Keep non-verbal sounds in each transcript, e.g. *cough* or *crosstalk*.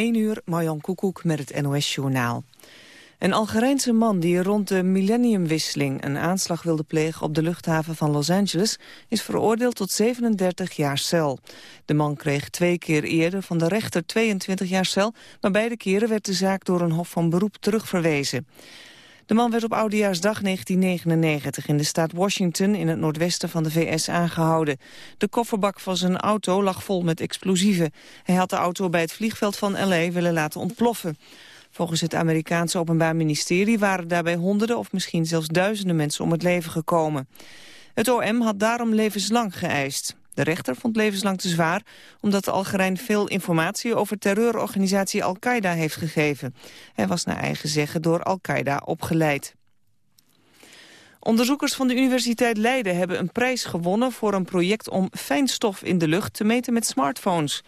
1 uur, Marjan Koekoek met het NOS-journaal. Een Algerijnse man die rond de millenniumwisseling een aanslag wilde plegen op de luchthaven van Los Angeles is veroordeeld tot 37 jaar cel. De man kreeg twee keer eerder van de rechter 22 jaar cel, maar beide keren werd de zaak door een hof van beroep terugverwezen. De man werd op Oudejaarsdag 1999 in de staat Washington in het noordwesten van de VS aangehouden. De kofferbak van zijn auto lag vol met explosieven. Hij had de auto bij het vliegveld van L.A. willen laten ontploffen. Volgens het Amerikaanse Openbaar Ministerie waren daarbij honderden of misschien zelfs duizenden mensen om het leven gekomen. Het OM had daarom levenslang geëist. De rechter vond levenslang te zwaar omdat de Algerijn veel informatie over terreurorganisatie Al-Qaeda heeft gegeven. Hij was naar eigen zeggen door Al-Qaeda opgeleid. Onderzoekers van de Universiteit Leiden hebben een prijs gewonnen voor een project om fijnstof in de lucht te meten met smartphones.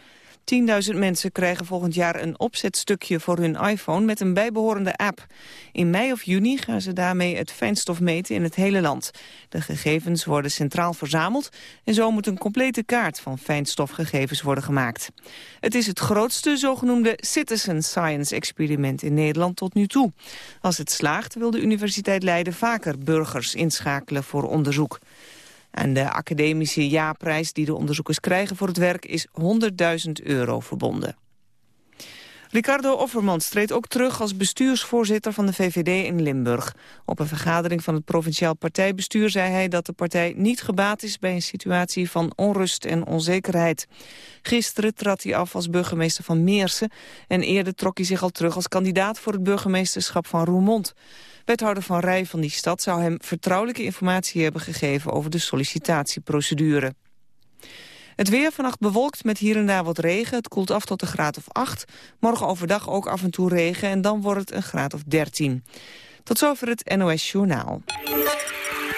10.000 mensen krijgen volgend jaar een opzetstukje voor hun iPhone met een bijbehorende app. In mei of juni gaan ze daarmee het fijnstof meten in het hele land. De gegevens worden centraal verzameld en zo moet een complete kaart van fijnstofgegevens worden gemaakt. Het is het grootste zogenoemde citizen science experiment in Nederland tot nu toe. Als het slaagt wil de Universiteit Leiden vaker burgers inschakelen voor onderzoek. En de academische jaarprijs die de onderzoekers krijgen voor het werk is 100.000 euro verbonden. Ricardo Offermans treedt ook terug als bestuursvoorzitter van de VVD in Limburg. Op een vergadering van het provinciaal partijbestuur zei hij dat de partij niet gebaat is bij een situatie van onrust en onzekerheid. Gisteren trad hij af als burgemeester van Meersen en eerder trok hij zich al terug als kandidaat voor het burgemeesterschap van Roermond. Wethouder Van Rij van die stad zou hem vertrouwelijke informatie hebben gegeven over de sollicitatieprocedure. Het weer vannacht bewolkt met hier en daar wat regen. Het koelt af tot een graad of 8. Morgen overdag ook af en toe regen en dan wordt het een graad of 13. Tot zover het NOS Journaal.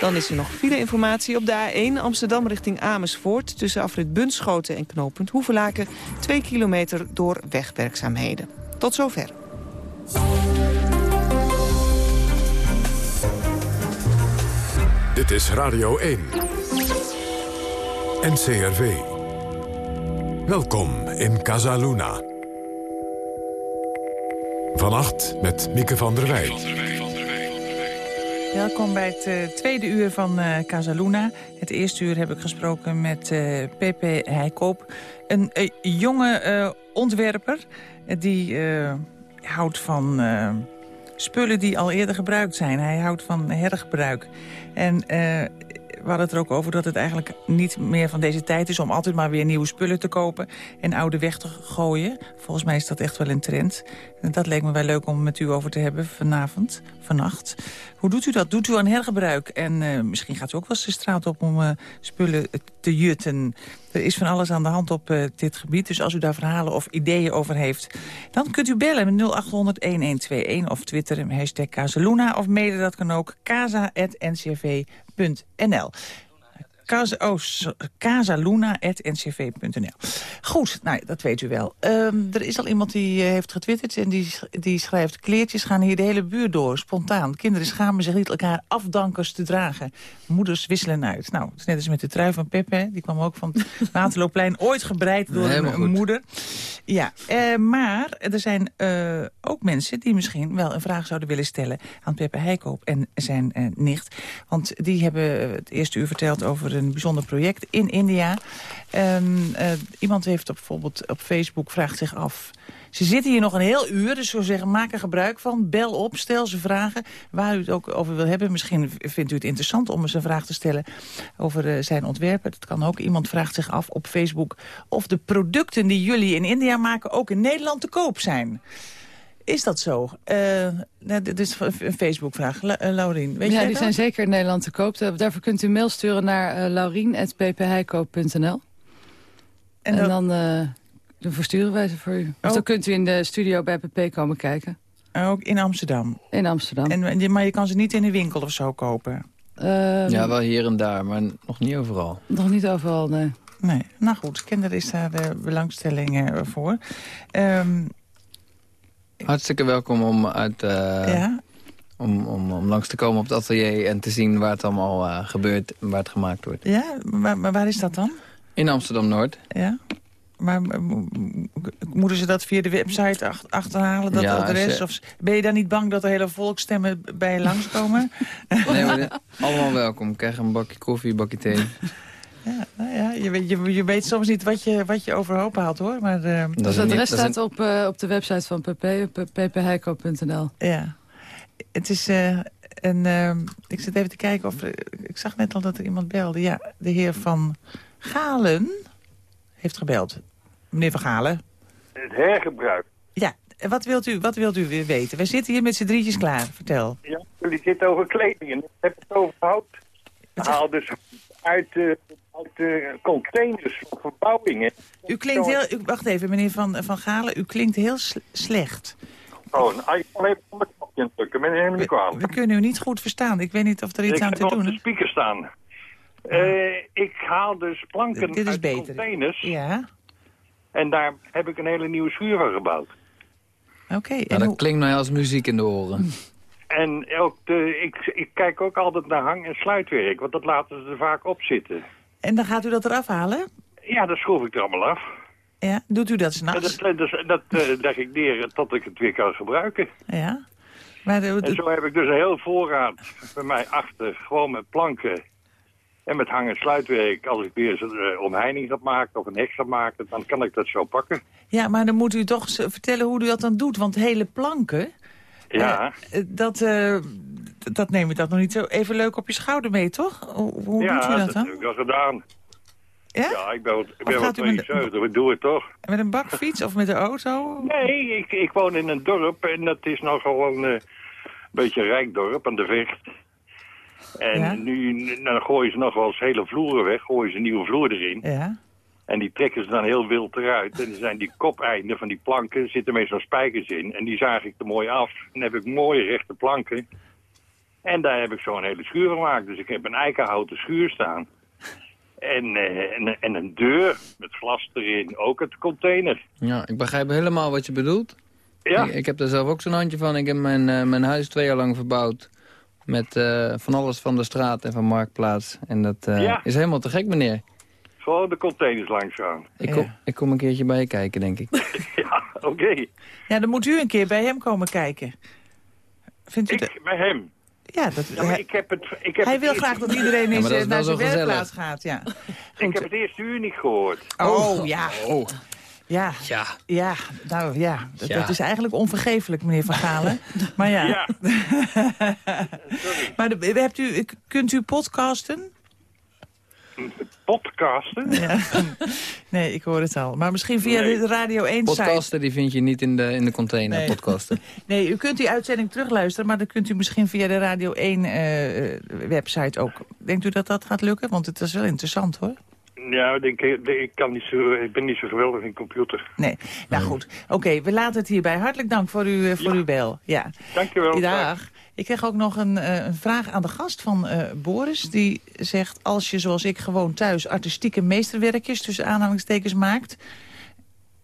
Dan is er nog file informatie op de A1 Amsterdam richting Amersfoort... tussen afrit Bunschoten en knooppunt Hoevelaken... 2 kilometer door wegwerkzaamheden. Tot zover. Dit is Radio 1. NCRV. Welkom in Casaluna. Vannacht met Mieke van der Wij. Welkom bij het uh, tweede uur van uh, Casaluna. Het eerste uur heb ik gesproken met uh, Pepe Heikoop. Een jonge ontwerper die houdt van spullen die al eerder gebruikt zijn. Hij houdt van hergebruik. En uh, we hadden het er ook over dat het eigenlijk niet meer van deze tijd is... om altijd maar weer nieuwe spullen te kopen en oude weg te gooien. Volgens mij is dat echt wel een trend. En dat leek me wel leuk om met u over te hebben vanavond, vannacht. Hoe doet u dat? Doet u aan hergebruik? En uh, misschien gaat u ook wel eens de straat op om uh, spullen te jutten. Er is van alles aan de hand op uh, dit gebied. Dus als u daar verhalen of ideeën over heeft... dan kunt u bellen met 0800-1121 of twitteren hashtag Kazeluna... of mailen, dat kan ook kaza.ncv.nl. Casa, oh, casaluna.ncv.nl. Goed, nou, dat weet u wel. Um, er is al iemand die uh, heeft getwitterd en die, die schrijft... kleertjes gaan hier de hele buurt door, spontaan. Kinderen schamen zich niet elkaar afdankers te dragen. Moeders wisselen uit. Nou, het is net als met de trui van Peppe. Die kwam ook van het *laughs* Waterloopplein, ooit gebreid door een moeder. Ja, uh, maar er zijn uh, ook mensen die misschien wel een vraag zouden willen stellen... aan Peppe Heikoop en zijn nicht. Want die hebben het eerste uur verteld over een bijzonder project in India. Uh, iemand heeft op, bijvoorbeeld op Facebook vraagt zich af... Ze zitten hier nog een heel uur, dus zo zeggen, maak er gebruik van. Bel op, stel ze vragen waar u het ook over wil hebben. Misschien vindt u het interessant om eens een vraag te stellen over uh, zijn ontwerpen. Dat kan ook. Iemand vraagt zich af op Facebook of de producten die jullie in India maken ook in Nederland te koop zijn. Is dat zo? Uh, dit is een Facebook-vraag. La uh, Laurien, weet ja, die dat? zijn zeker in Nederland te koop. Daarvoor kunt u mail sturen naar uh, laurien.ppheikoop.nl. En, en, dan, dan versturen wij ze voor u. Of oh. dan kunt u in de studio bij PP komen kijken. Ook in Amsterdam? In Amsterdam. En, maar je kan ze niet in de winkel of zo kopen? Um, ja, wel hier en daar, maar nog niet overal. Nog niet overal, nee. Nee, nou goed, kinderen is daar de belangstelling voor. Um, Hartstikke welkom om, uit, uh, ja? om, om, om langs te komen op het atelier... en te zien waar het allemaal uh, gebeurt en waar het gemaakt wordt. Ja, maar, maar waar is dat dan? In Amsterdam-Noord. Ja. Maar moeten ze dat via de website achterhalen, dat ja, adres? Of ben je dan niet bang dat er hele volkstemmen bij je langskomen? *laughs* nee, maar, allemaal welkom. Krijg een bakje koffie, een bakje thee. Ja, nou ja, je, weet, je, je weet soms niet wat je, wat je overhoop haalt, hoor. Maar, uh, dat het adres staat op, uh, op de website van pp, ppheiko.nl. Ja, het is uh, een... Uh, ik zit even te kijken of... ik zag net al dat er iemand belde. Ja, de heer Van Galen heeft gebeld. Meneer Van Galen. Het hergebruik. Ja, wat wilt u, wat wilt u weer weten? Wij zitten hier met z'n drietjes klaar. Vertel. Ja, jullie zitten over kleding en ik heb het over hout. Haal dus uit de, uit de containers van verbouwingen. U klinkt heel... U, wacht even, meneer Van, van Galen. U klinkt heel slecht. Oh, een iPhone heeft van de knopje drukken. Ben helemaal niet kwalijk. We kunnen u niet goed verstaan. Ik weet niet of er iets aan te doen is. Ik heb op de speaker staan. Uh, ik haal dus planken Dit is uit beter. containers. Ja. En daar heb ik een hele nieuwe schuur van gebouwd. Oké. Okay, dat hoe... klinkt mij als muziek in de oren. En ook de, ik, ik kijk ook altijd naar hang- en sluitwerk, want dat laten ze er vaak op zitten. En dan gaat u dat eraf halen? Ja, dat schroef ik er allemaal af. Ja, doet u dat s'nachts? Dat, dat, dat uh, *laughs* leg ik neer tot ik het weer kan gebruiken. Ja. Maar de, de... En zo heb ik dus een heel voorraad bij mij achter, gewoon met planken en met hang- en sluitwerk. Als ik weer een uh, omheining ga maken of een hek ga maken, dan kan ik dat zo pakken. Ja, maar dan moet u toch vertellen hoe u dat dan doet, want hele planken... Ja. Uh, dat, uh, dat neem je dat nog niet zo even leuk op je schouder mee, toch? Hoe, hoe ja, doet u dat dan? Ja, dat heb ik al gedaan. Ja? Ja, ik ben, ik ben wel 72, we doen het toch. Met een bakfiets of met de auto? Nee, ik, ik woon in een dorp en dat is nog gewoon een beetje een rijk dorp aan de vecht. En ja? nu dan gooien ze nog wel eens hele vloeren weg, gooien ze een nieuwe vloer erin. Ja. En die trekken ze dan heel wild eruit. En dan zijn die kopeinden van die planken, zitten meestal spijkers in. En die zaag ik er mooi af. En dan heb ik mooie rechte planken. En daar heb ik zo'n hele schuur gemaakt. Dus ik heb een eikenhouten schuur staan. En, uh, en, en, een deur met glas erin, ook het container. Ja, ik begrijp helemaal wat je bedoelt. Ja. Ik, ik heb er zelf ook zo'n handje van. Ik heb mijn, uh, mijn huis twee jaar lang verbouwd. Met uh, van alles van de straat en van Marktplaats. En dat ja. is helemaal te gek, meneer. Gewoon de containers langs gaan. Ik kom, ja. ik kom een keertje bij je kijken, denk ik. *laughs* ja, oké. Okay. Ja, dan moet u een keer bij hem komen kijken. Vindt u ik, dat? bij hem? Ja, dat, ja, hij, ik heb het, ik heb hij wil graag dat iedereen eens naar zijn werkplaats gaat. Ja. ik heb het eerste uur niet gehoord. Oh, oh ja. Oh. Ja, ja. ja, nou ja, dat, ja. dat is eigenlijk onvergeeflijk, meneer Van Galen. *laughs* maar ja. ja. *laughs* maar de, hebt u, kunt u podcasten? Podcasten? Ja. *laughs* Nee, ik hoor het al. Maar misschien via nee. de Radio 1 site. Podcasten die vind je niet in de, in de container, nee. podcasten. Nee, u kunt die uitzending terugluisteren... maar dan kunt u misschien via de Radio 1 uh, website ook. Denkt u dat dat gaat lukken? Want het is wel interessant, hoor. Ja, ik, denk, ik, kan niet zo, ik ben niet zo geweldig in computer. Nee, nou goed. Oké, okay, we laten het hierbij. Hartelijk dank voor, u, voor ja. uw bel. Ja. Dankjewel. Dag. Ik kreeg ook nog een, uh, een vraag aan de gast van uh, Boris. Die zegt, als je zoals ik gewoon thuis artistieke meesterwerkjes... tussen aanhalingstekens maakt...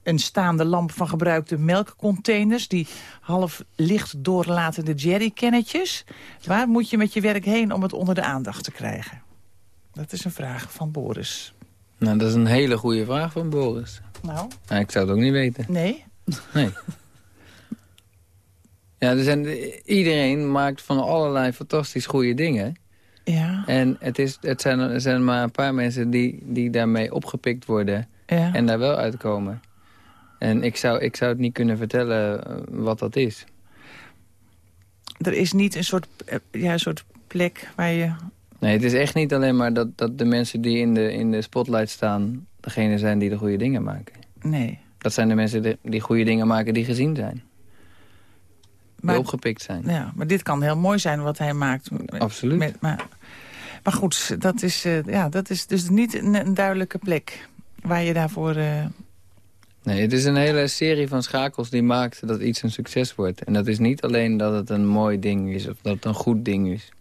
een staande lamp van gebruikte melkcontainers... die half licht doorlatende jerrycannetjes... waar moet je met je werk heen om het onder de aandacht te krijgen? Dat is een vraag van Boris. Nou, dat is een hele goede vraag van Boris. Nou? nou ik zou het ook niet weten. Nee? Nee. Ja, er zijn, iedereen maakt van allerlei fantastisch goede dingen. Ja. En het, is, het zijn, er zijn maar een paar mensen die, die daarmee opgepikt worden. Ja. En daar wel uitkomen. En ik zou, ik zou het niet kunnen vertellen wat dat is. Er is niet een soort, ja, een soort plek waar je... Nee, het is echt niet alleen maar dat, dat de mensen die in de, in de spotlight staan... degene zijn die de goede dingen maken. Nee. Dat zijn de mensen die, die goede dingen maken die gezien zijn. Maar, die opgepikt zijn. Ja, maar dit kan heel mooi zijn wat hij maakt. Absoluut. Met, maar, maar goed, dat is, uh, ja, dat is dus niet een, een, duidelijke plek waar je daarvoor... Uh... Nee, het is een hele serie van schakels die maakt dat iets een succes wordt. En dat is niet alleen dat het een mooi ding is of dat het een goed ding is.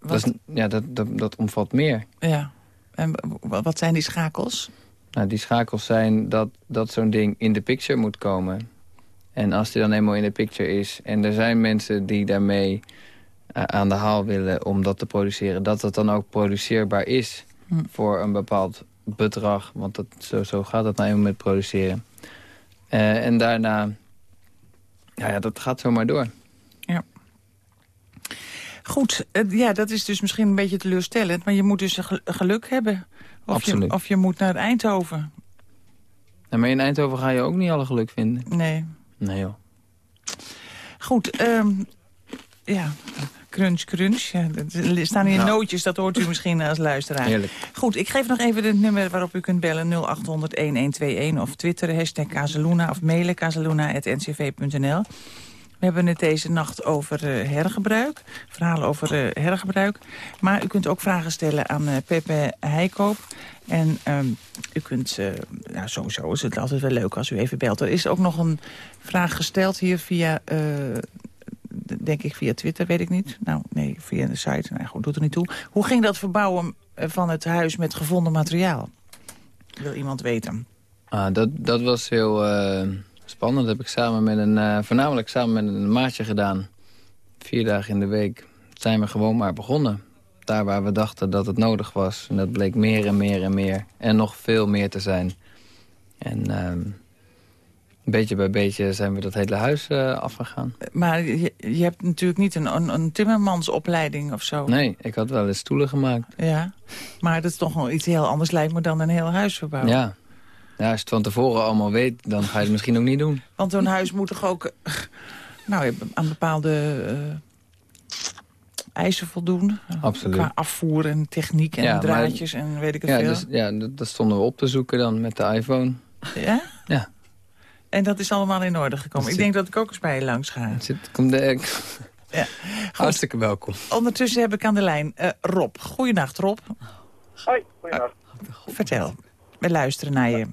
Wat? Dat, is, ja, dat, dat, dat omvat meer. Ja. En wat zijn die schakels? Nou, die schakels zijn dat, dat zo'n ding in de picture moet komen. En als die dan eenmaal in de picture is... en er zijn mensen die daarmee uh, aan de haal willen om dat te produceren... dat dat dan ook produceerbaar is hm. voor een bepaald bedrag. Want dat, zo, zo gaat dat nou eenmaal met produceren. Uh, en daarna... Ja, ja, dat gaat zomaar door. Ja. Goed, ja, dat is dus misschien een beetje teleurstellend. Maar je moet dus geluk hebben. Of Absoluut. Je, of je moet naar Eindhoven. Maar in Eindhoven ga je ook niet alle geluk vinden. Nee. Nee joh. Goed, um, ja, crunch, crunch. Ja, er staan hier nou. nootjes, dat hoort u misschien als luisteraar. Heerlijk. Goed, ik geef nog even het nummer waarop u kunt bellen 0800-1121 of twitteren, hashtag Kazeluna of mailen kazeluna.ncv.nl. We hebben het deze nacht over uh, hergebruik, verhalen over uh, hergebruik. Maar u kunt ook vragen stellen aan uh, Pepe Heikoop. En um, u kunt, nou sowieso is het altijd wel leuk als u even belt. Er is ook nog een vraag gesteld hier via, denk ik via Twitter, weet ik niet. Nou, nee, via de site. Nou goed, doet er niet toe. Hoe ging dat verbouwen van het huis met gevonden materiaal? Wil iemand weten? Ah, dat, dat was heel spannend. Dat heb ik samen met een, uh, voornamelijk samen met een maatje gedaan. Vier dagen in de week zijn we gewoon maar begonnen. Daar waar we dachten dat het nodig was. En dat bleek meer en meer en meer. En nog veel meer te zijn. En uh, beetje bij beetje zijn we dat hele huis uh, afgegaan. Maar je, je, hebt natuurlijk niet een, een, een, timmermansopleiding of zo. Nee, ik had wel eens stoelen gemaakt. Ja, maar dat is toch wel iets heel anders lijkt me dan een heel huis verbouwen. Ja, ja, als je het van tevoren allemaal weet, dan ga je het misschien ook niet doen. Want zo'n huis moet toch ook nou, aan bepaalde uh, eisen voldoen? Absoluut. Qua afvoer en techniek en ja, draadjes maar, en weet ik het ja, veel. Dus, ja, dat stonden we op te zoeken dan met de iPhone. Ja? Ja. En dat is allemaal in orde gekomen. Ik denk dat ik ook eens bij je langs ga. Zit, kom de, ja. *laughs* Hartstikke welkom. Ondertussen heb ik aan de lijn uh, Rob. Goeienacht, Rob. Hoi, goeienacht. Uh, vertel. We luisteren naar je.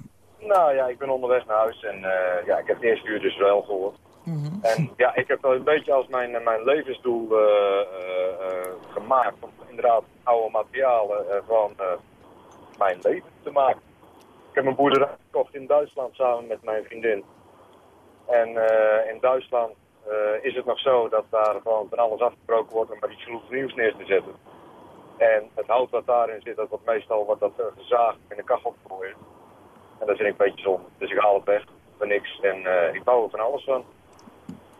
Nou ja, ik ben onderweg naar huis en uh, ja, ik heb het eerste uur dus wel gehoord. Mm -hmm. En ja, ik heb wel een beetje als mijn, mijn levensdoel uh, uh, gemaakt om inderdaad oude materialen van mijn leven te maken. Ik heb een boerderij gekocht in Duitsland samen met mijn vriendin. En in Duitsland is het nog zo dat daar gewoon van alles afgebroken wordt om maar iets nieuws neer te zetten. En het hout wat daarin zit, dat wordt meestal wordt dat gezaagd in de kachel gegooid. En daar zit ik een beetje zon. Dus ik haal het weg voor niks. En uh, ik bouw er van alles van.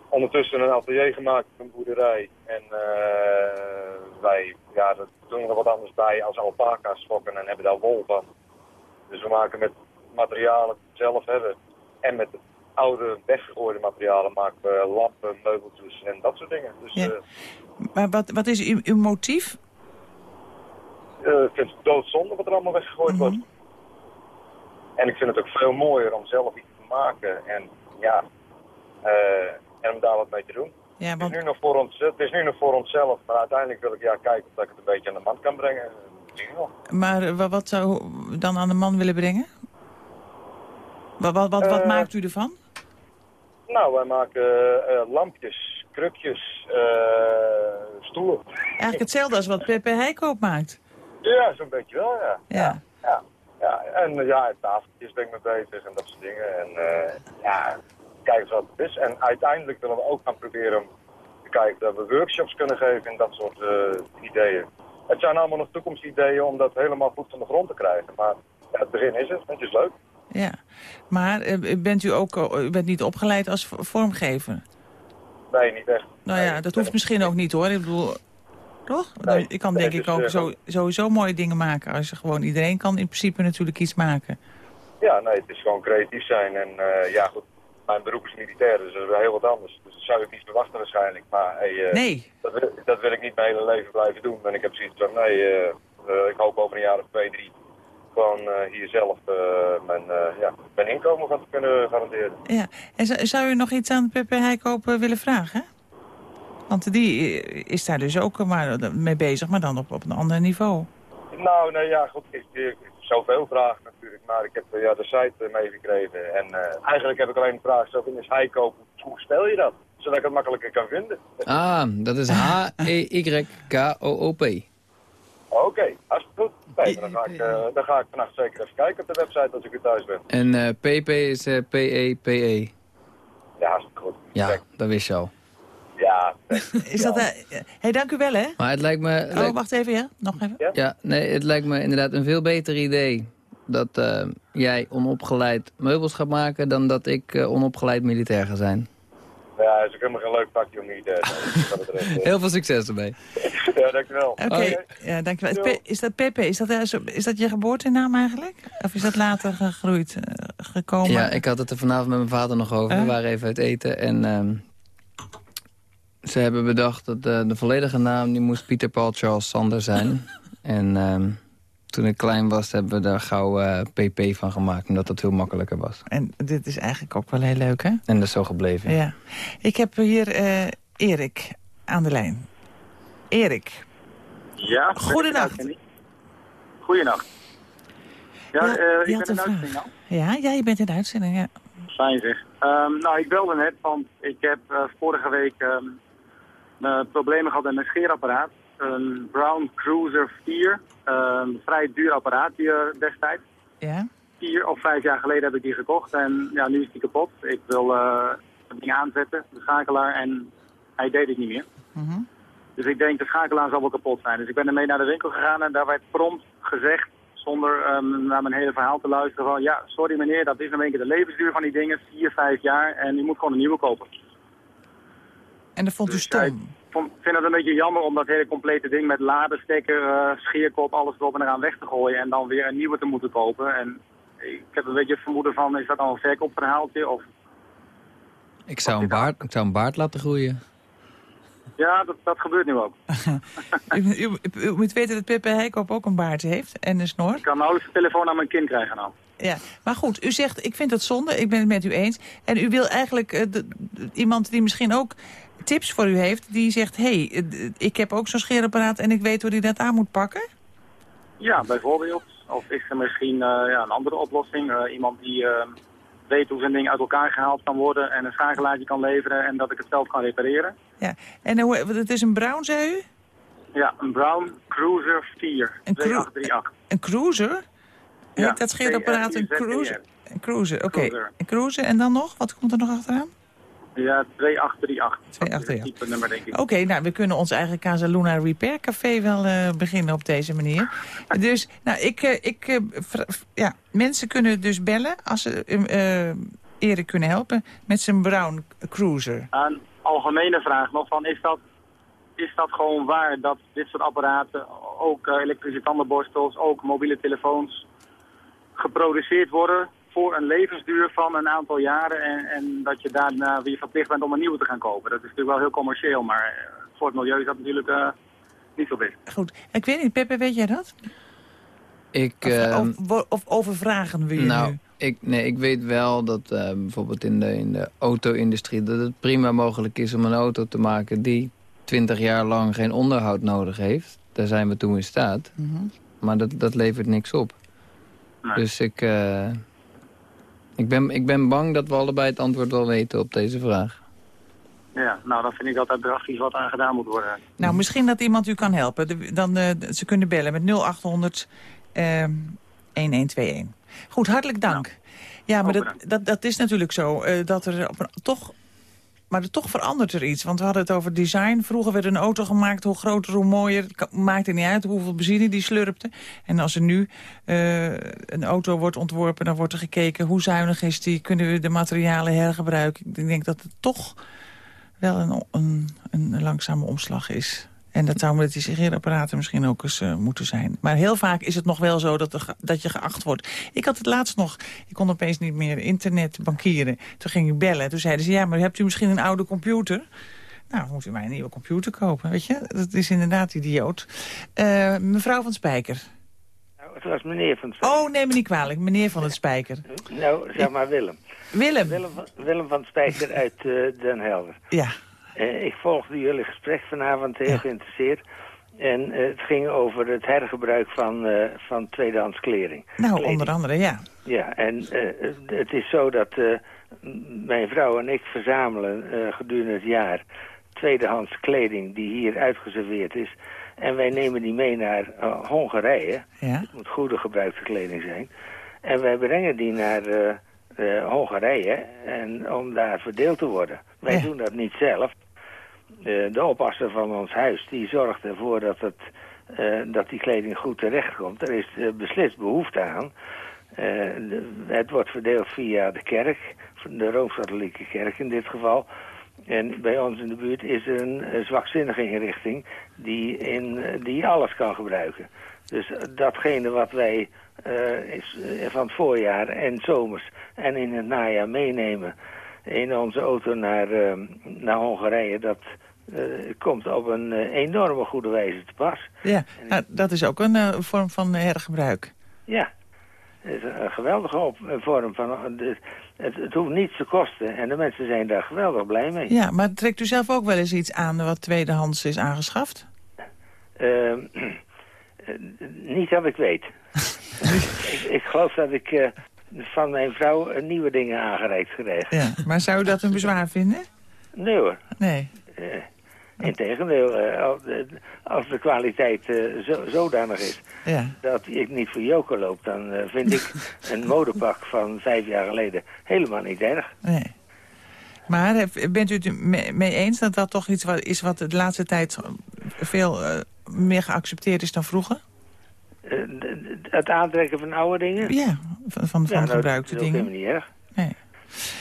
Ondertussen een atelier gemaakt op een boerderij. En uh, wij ja, dat doen we er wat anders bij als alpaca's fokken en hebben daar wol van. Dus we maken met materialen die we zelf hebben. En met oude weggegooide materialen maken we lampen, meubeltjes en dat soort dingen. Dus, ja. uh, maar wat, wat is uw, uw motief? ik vind het doodzonde wat er allemaal weggegooid mm -hmm. wordt. En ik vind het ook veel mooier om zelf iets te maken en ja, uh, en om daar wat mee te doen. Ja, want... het, is nu nog voor ons, het is nu nog voor onszelf, maar uiteindelijk wil ik ja, kijken of ik het een beetje aan de man kan brengen. Maar wat, wat zou dan aan de man willen brengen? Wat, wat, wat, wat uh, maakt u ervan? Nou, wij maken uh, lampjes, krukjes, stoelen. Eigenlijk hetzelfde als wat Pepe Heikoop maakt. Ja, zo'n beetje wel, ja. Ja. ja. Ja, en ja, tafeltjes ben ik mee bezig en dat soort dingen. En uh, ja, kijken wat het is. En uiteindelijk willen we ook gaan proberen te kijken dat we workshops kunnen geven in dat soort uh, ideeën. Het zijn allemaal nog toekomstideeën om dat helemaal goed van de grond te krijgen. Maar ja, het begin is het, het is leuk. Ja, maar uh, bent u ook u bent niet opgeleid als vormgever? Nee, niet echt. Nou ja, dat hoeft misschien ook niet hoor. Ik bedoel, toch? Nee, ik kan denk ik ook uh, zo, sowieso mooie dingen maken. Als je gewoon, iedereen kan in principe natuurlijk iets maken. Ja, nee, het is gewoon creatief zijn. En uh, ja, goed, mijn beroep is militair, dus dat is wel heel wat anders. Dus dat zou ik niet verwachten waarschijnlijk. Maar hey, uh, nee. dat, wil, dat wil ik niet mijn hele leven blijven doen. En ik heb zoiets van, nee, ik hoop over een jaar of twee, drie gewoon hier zelf mijn, ja, mijn inkomen van te kunnen garanderen. Ja, en zou u nog iets aan Pepe Heikoop willen vragen? Want die is daar dus ook maar mee bezig, maar dan op, op een ander niveau. Nou, nee, ja, goed. Ik, ik, zoveel vragen natuurlijk, maar ik heb ja, de site meegekregen. En uh, eigenlijk heb ik alleen een vraag, zo is Heikoop, hoe spel je dat? Zodat ik het makkelijker kan vinden. Ah, dat is H-E-Y-K-O-O-P. Oké, okay, hartstikke goed. Nee, dan, ga ik, uh, dan ga ik vannacht zeker even kijken op de website als ik weer thuis ben. En uh, PP is P-E-P-E. -E. Ja, hartstikke goed. Ja, dat wist je al. Ja. *laughs* Is dat... Hé, uh, hey, dank u wel, hè? Maar het lijkt me... Oh, wacht even, ja? Nog even? Ja? ja, nee, het lijkt me inderdaad een veel beter idee dat eh, jij onopgeleid meubels gaat maken... dan dat ik uh, onopgeleid militair ga zijn. Ja, is ook helemaal geen leuk pakje om militair te zijn. Heel veel succes ermee. *laughs* ja, dankjewel. Oké, okay. ja, dankjewel. Is dat Pepe, is dat, is dat je geboortenaam eigenlijk? Of is dat later gegroeid, gekomen? Ja, ik had het er vanavond met mijn vader nog over. We waren even uit eten en... Ehm, ze hebben bedacht dat de, de volledige naam die moest Pieter Paul Charles Sander zijn. *laughs* en ehm, toen ik klein was hebben we daar gauw PP eh, van gemaakt. Omdat dat heel makkelijker was. En dit is eigenlijk ook wel heel leuk, hè? En dat is zo gebleven. Ja. Ik heb hier uh, Erik aan de lijn. Erik. Ja? Goedenacht. Goedenacht. Ja, ja uh, ik ben in uitzending Ja, ja, je bent in de uitzending, ja. Fijn zeg. Um, nou, ik belde net, want ik heb vorige week um, problemen gehad met mijn scheerapparaat. Een Brown Cruiser 4. Een vrij duur apparaat hier destijds. Ja? Vier of vijf jaar geleden heb ik die gekocht en ja, nu is die kapot. Ik wil het ding aanzetten, de schakelaar, en hij deed het niet meer. Mm Dus ik denk, de schakelaar zal wel kapot zijn. Dus ik ben ermee naar de winkel gegaan en daar werd prompt gezegd, zonder um, naar mijn hele verhaal te luisteren, van ja, sorry meneer, dat is één keer de levensduur van die dingen, vier, vijf jaar, en u moet gewoon een nieuwe kopen. En dat vond u dus stom? Ik vind het een beetje jammer om dat hele complete ding met ladenstekker, uh, scheerkop, alles erop en eraan weg te gooien en dan weer een nieuwe te moeten kopen. En ik heb een beetje het vermoeden van, is dat al een verkoopverhaaltje? Of... Ik zou, een baard, ik zou een baard laten groeien. Ja, dat, dat gebeurt nu ook. *laughs* *laughs* u, u, u, moet weten dat Peppe Heikoop ook een baard heeft en een snor. Ik kan nauwelijks de telefoon aan mijn kind krijgen nou. Ja, maar goed, u zegt, ik vind het zonde, ik ben het met u eens. En u wil eigenlijk uh, iemand die misschien ook tips voor u heeft, die zegt... hé, hey, ik heb ook zo'n scheerapparaat en ik weet hoe hij dat aan moet pakken? Ja, bijvoorbeeld. Of is er misschien uh, ja, een andere oplossing? Uh, iemand die uh, weet hoe zijn ding uit elkaar gehaald kan worden... en een schakelaartje kan leveren en dat ik het zelf kan repareren. Ja, en hoe, het is een Brown, zei u? Ja, een Brown Cruiser 4, een 2838. Een Cruiser? Ja, dat scheerapparaat een Cruiser? Een Cruiser, oké. Okay. Een Cruiser en dan nog? Wat komt er nog achteraan? Ja, 2838. 2838. nummer, denk ik. Oké, nou, we kunnen ons eigen Casa Luna Repair Café wel uh, beginnen op deze manier. Dus, nou, ik, uh, ik uh, ja, mensen kunnen dus bellen als ze Erik kunnen helpen met zijn Brown Cruiser. Een algemene vraag nog van, is dat, is dat gewoon waar dat dit soort apparaten, ook elektrische tandenborstels, ook mobiele telefoons, geproduceerd worden voor een levensduur van een aantal jaren en, en dat je daarna weer verplicht bent om een nieuwe te gaan kopen. Dat is natuurlijk wel heel commercieel, maar eh, voor het milieu is dat natuurlijk uh, niet zo best. Goed. Ik weet niet, Peppe, weet jij dat? Ik, of, uh, of, of, overvragen we je nou, nu? Ik, nee, ik weet wel dat uh, bijvoorbeeld in de, in de auto-industrie... dat het prima mogelijk is om een auto te maken die 20 jaar lang geen onderhoud nodig heeft. Daar zijn we toen in staat. Mm -hmm. Maar dat, dat levert niks op. Nee. Dus ik... Uh, ik ben, ik ben bang dat we allebei het antwoord wel weten op deze vraag. Ja, nou dan vind ik dat er drastisch wat aan gedaan moet worden. Nou, misschien dat iemand u kan helpen. dan, uh, ze kunnen bellen met 0800 uh, 1121. Goed, hartelijk dank. Nou, ja, maar dat, dat, dat is natuurlijk zo. Uh, dat er op een, toch maar er toch verandert er iets. Want we hadden het over design. Vroeger werd een auto gemaakt, hoe groter, hoe mooier. Het maakte niet uit hoeveel benzine die slurpte. En als er nu uh, een auto wordt ontworpen, dan wordt er gekeken... hoe zuinig is die, kunnen we de materialen hergebruiken. Ik denk dat het toch wel een, een, een langzame omslag is. En dat zou met die sigarettapparaten misschien ook eens uh, moeten zijn. Maar heel vaak is het nog wel zo dat, er, dat je geacht wordt. Ik had het laatst nog, ik kon opeens niet meer internet bankieren. Toen ging ik bellen. Toen zeiden ze, ja, maar hebt u misschien een oude computer? Nou, moet u mij een nieuwe computer kopen, weet je? Dat is inderdaad idioot. Uh, mevrouw van Spijker. Nou, het was meneer van Spijker. Oh, neem me niet kwalijk, meneer van het Spijker. Nou, zeg maar Willem. Willem? Willem van, Willem van Spijker uit uh, Den Helder. Ja. Uh, ik volgde jullie gesprek vanavond heel ja. geïnteresseerd. En uh, het ging over het hergebruik van, uh, van tweedehands kleding. Nou, kleding. onder andere, ja. Ja, en het is zo dat mijn vrouw en ik verzamelen gedurende het jaar tweedehands kleding die hier uitgeserveerd is. En wij nemen die mee naar Hongarije. Ja. Het moet goede gebruikte kleding zijn. En wij brengen die naar Hongarije en om daar verdeeld te worden. Wij Ja. doen dat niet zelf. Uh, de oppasser van ons huis die zorgt ervoor dat, het, uh, dat die kleding goed terechtkomt. Er is uh, beslist behoefte aan. het wordt verdeeld via de kerk, de Rooms-Katholieke kerk in dit geval. En bij ons in de buurt is er een zwakzinnige inrichting die, in, die alles kan gebruiken. Dus datgene wat wij is, van het voorjaar en zomers en in het najaar meenemen in onze auto naar, uh, naar Hongarije, dat uh, komt op een enorme goede wijze te pas. Ja, nou, dat is ook een vorm van hergebruik. Ja, het is een geweldige vorm van... Het, het, hoeft niets te kosten en de mensen zijn daar geweldig blij mee. Ja, maar trekt u zelf ook wel eens iets aan wat tweedehands is aangeschaft? Ehm, *clears throat* niet dat ik weet. *laughs* ik, ik, geloof dat ik van mijn vrouw nieuwe dingen aangereikt gekregen. Ja, maar zou u dat een bezwaar vinden? Nee hoor. Nee. Uh, Integendeel, als de kwaliteit zo, zodanig is ja. dat ik niet voor joker loop... dan vind ik *laughs* een modepak van vijf jaar geleden helemaal niet erg. Nee. Maar bent u het mee eens dat dat toch iets is wat de laatste tijd veel meer geaccepteerd is dan vroeger? Eh, het aantrekken van oude dingen? Ja, van, van, van ja, nou, gebruikte dat dingen. Dat is niet erg. Nee.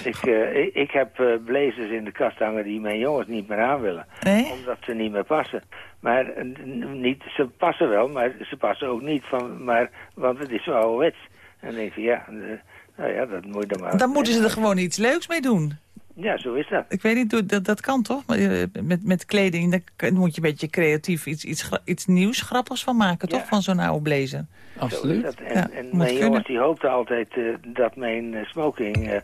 Ik, uh, ik, ik, heb uh, blazers in de kast hangen die mijn jongens niet meer aan willen. Nee? Omdat ze niet meer passen. Maar niet, ze passen wel, maar ze passen ook niet. Van, maar, want het is zo ouderwets. En dan denk je, ja, nou ja, dat moet je dan maar... Dan moeten ze er gewoon iets leuks mee doen. Ja, zo is dat. Ik weet niet, dat, dat kan toch? Eh, met, met kleding daar moet je een beetje creatief iets, iets, iets nieuws, grappigs van maken, toch? Van zo'n oude blazer. Absoluut. En, ja, en mijn jongens die hoopten altijd uh, dat mijn uh, smoking uh,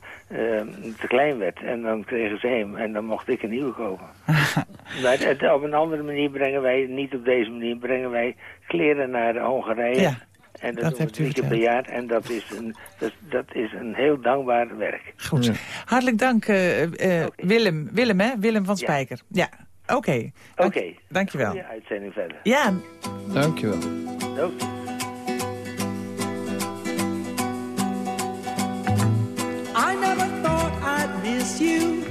te klein werd. En dan kregen ze hem en dan mocht ik een nieuwe kopen. *laughs* maar het, op een andere manier brengen wij, niet op deze manier, brengen wij kleren naar Hongarije. Ja. En dat, dat doen we drie keer per jaar. En dat is, een, dat, dat, is een heel dankbaar werk. Goed. Hartelijk dank, uh, uh, okay. Willem. Willem, hè? Willem van Spijker. Ja, oké. Okay. Oké. Okay. Dankjewel. Goeie uitzending verder. Ja. Dankjewel. Oké. I never thought I'd miss you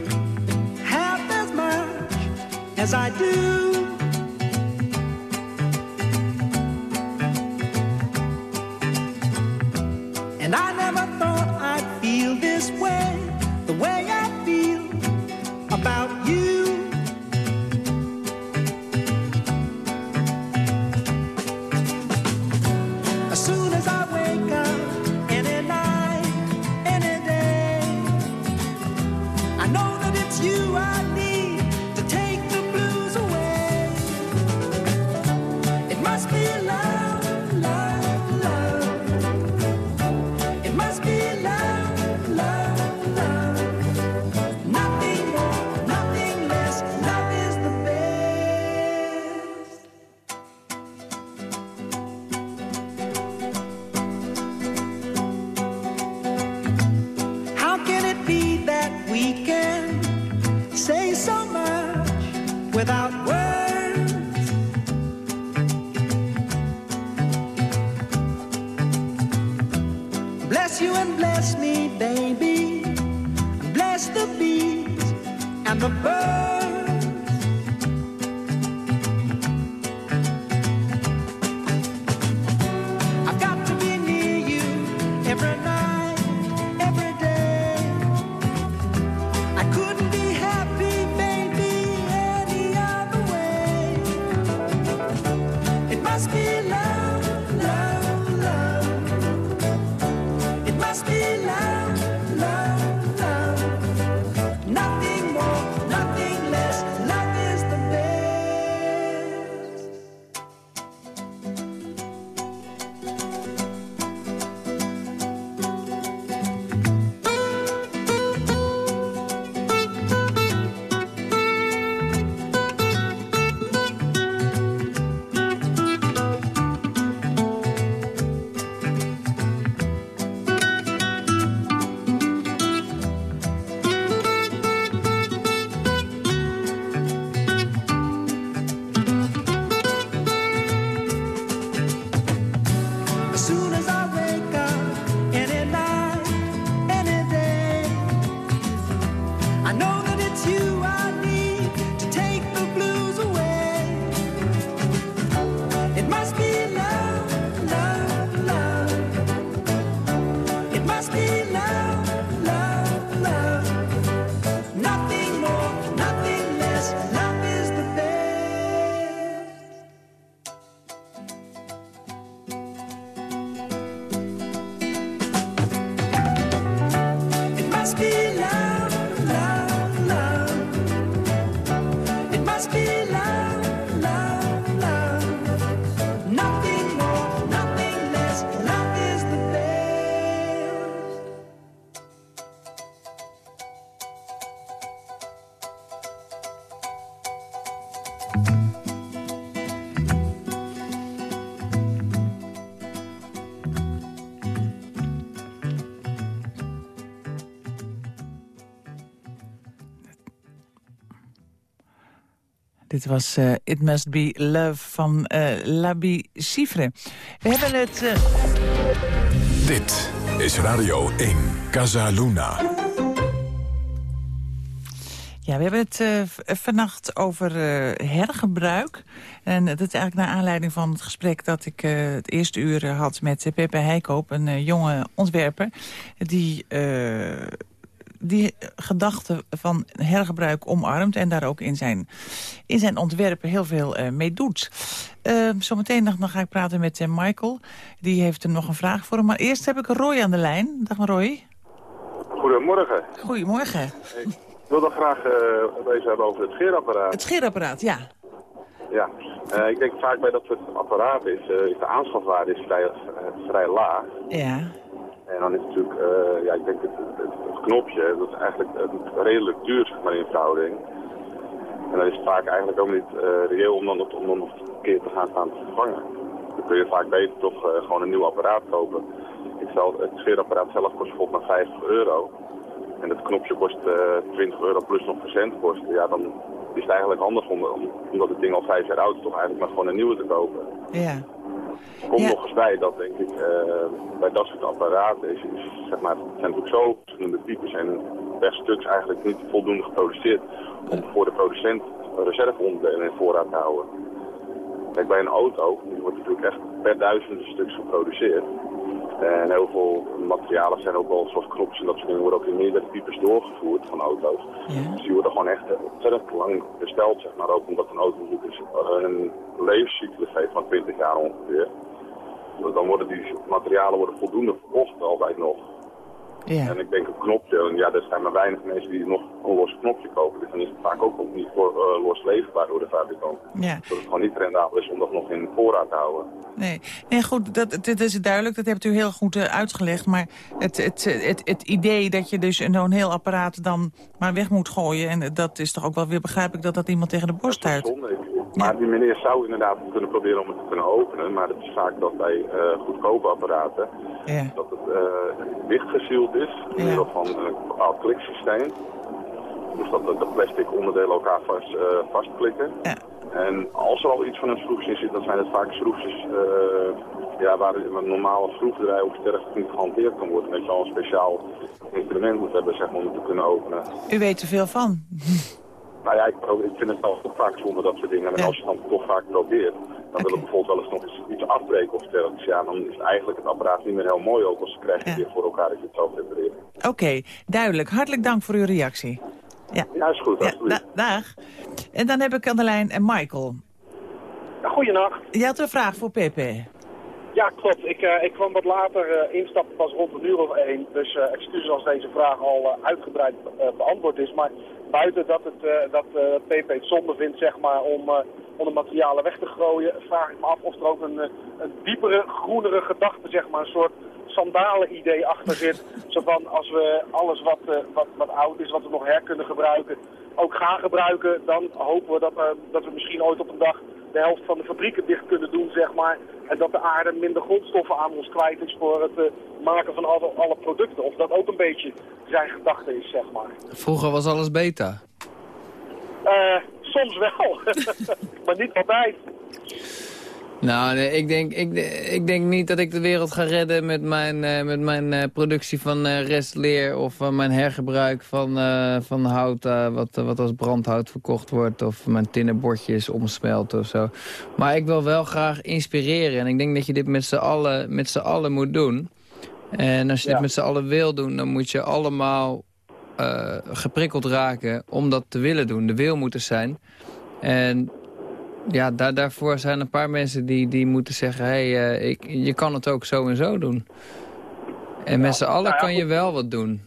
half as much as I do. And I never thought I'd feel this way, Dit was eh, It Must Be Love van eh Labi Cifre. We hebben het... eh, Dit is Radio 1, Casa Luna. Ja, we hebben het vannacht over hergebruik. En dat is eigenlijk naar aanleiding van het gesprek dat ik het eerste uur had met Pepe Heikoop, een jonge ontwerper. Die, die gedachte van hergebruik omarmt en daar ook in zijn, in zijn ontwerpen heel veel eh, mee doet. Eh, zometeen nog, nog ga ik praten met eh, Michael. Die heeft er nog een vraag voor hem. Maar eerst heb ik Roy aan de lijn. Dag Roy. Goedemorgen. Goedemorgen. Ik wil dan graag uh, het even hebben over het scheerapparaat. Het scheerapparaat, ja. Ja, uh, ik denk vaak bij dat soort apparaat is, uh, is de aanschafwaarde is vrij, vrij laag. Ja. En dan is natuurlijk, ja, ik denk het, het, knopje, dat is eigenlijk redelijk duur zeg maar, in verhouding. En dan is het vaak eigenlijk ook niet reëel om dan, om dan nog een keer te gaan staan te vervangen. Dan kun je vaak beter toch gewoon een nieuw apparaat kopen. Ik zal, het scheerapparaat zelf kost volgens mij 50 euro. En het knopje kost uh, 20 euro plus nog verzendkosten. Ja, dan is het eigenlijk handig om, omdat het ding al vijf jaar oud is, toch eigenlijk maar gewoon een nieuwe te kopen. Ja. Komt ja. nog eens bij dat, denk ik, uh, bij dat soort apparaten is, is zeg maar, het zijn natuurlijk zo verschillende types en per stuks eigenlijk niet voldoende geproduceerd om voor de producent reserveonderdelen in voorraad te houden. Kijk, bij een auto, die wordt natuurlijk echt per duizenden stuks geproduceerd. En heel veel materialen zijn ook wel, zoals knopjes en dat soort dingen, worden ook in meerdere types doorgevoerd van auto's. Ja. Dus die worden gewoon echt ontzettend lang besteld, zeg maar. Ook omdat een auto een levenscyclus heeft van 20 jaar ongeveer. Dan worden die materialen worden voldoende verkocht altijd nog. Ja. En ik denk een knopje, ja, er zijn maar weinig mensen die nog een los knopje kopen. Dus dan is het vaak ook niet voor, uh, los leverbaar door de fabrikant. Ja. Dat het gewoon niet rendabel is om dat nog in voorraad te houden. Nee, nee goed, dat, dat is duidelijk. Dat hebt u heel goed uh, uitgelegd. Maar het, het, het, het idee dat je dus een, een heel apparaat dan maar weg moet gooien... en dat is toch ook wel weer begrijp ik dat dat iemand tegen de borst uit. Maar die meneer zou inderdaad kunnen proberen om het te kunnen openen. Maar het is vaak dat bij uh, goedkope apparaten... Ja. dat het uh, dichtgezield is. Middel van een bepaald kliksysteem. Dus dat de plastic onderdelen elkaar vast, uh, vastklikken. Ja. En als er al iets van een schroefje in zit, dan zijn het vaak schroefjes ja, waar een normale schroevendraai of sterk niet gehanteerd kan worden. Dat je al een speciaal instrument moet hebben zeg maar, om het te kunnen openen. U weet er veel van. Nou ja, ik, ik vind het wel vaak zonder dat soort dingen. En ja. als je het dan toch vaak probeert, dan okay. wil het bijvoorbeeld wel eens nog eens iets afbreken of. Dus ja, dan is eigenlijk het apparaat niet meer heel mooi ook als ze krijgen ja. weer voor elkaar dat je het zelf repareert. Oké, okay, duidelijk. Hartelijk dank voor uw reactie. Ja, ja is goed. Ja, da dag. En dan heb ik aan de lijn en Michael. Ja, goeienacht. Je had een vraag voor Pepe. Ja, klopt. Ik, uh, ik kwam wat later uh, instappen, pas rond een uur of één. Dus uh, excuses als deze vraag al uitgebreid beantwoord is. Maar buiten dat, het, dat PP het zonde vindt zeg maar, om, om de materialen weg te gooien, vraag ik me af of er ook een, een diepere, groenere gedachte, zeg maar, een soort sandalen-idee achter zit. *laughs* Zo van als we alles wat, wat, wat oud is, wat we nog her kunnen gebruiken, ook gaan gebruiken, dan hopen we dat, dat we misschien ooit op een dag de helft van de fabrieken dicht kunnen doen, zeg maar. En dat de aarde minder grondstoffen aan ons kwijt is voor het uh, maken van alle, alle producten. Of dat ook een beetje zijn gedachte is, zeg maar. Vroeger was alles beta. Uh, soms wel, *laughs* maar niet altijd. Nou, nee, ik, denk, ik, ik denk niet dat ik de wereld ga redden met mijn, uh, met mijn uh, productie van uh, restleer... of van mijn hergebruik van, van hout wat, wat als brandhout verkocht wordt... of mijn tinnen bordjes omsmelten of zo. Maar ik wil wel graag inspireren. En ik denk dat je dit met z'n allen, met allen moet doen. En als je ja. dit met z'n allen wil doen, dan moet je allemaal geprikkeld raken... om dat te willen doen, de wil moet er zijn... En ja, daar, daarvoor zijn een paar mensen die, die moeten zeggen... hé, hey, uh, ik, je kan het ook zo en zo doen. En met z'n allen nou ja, kan je wel wat doen.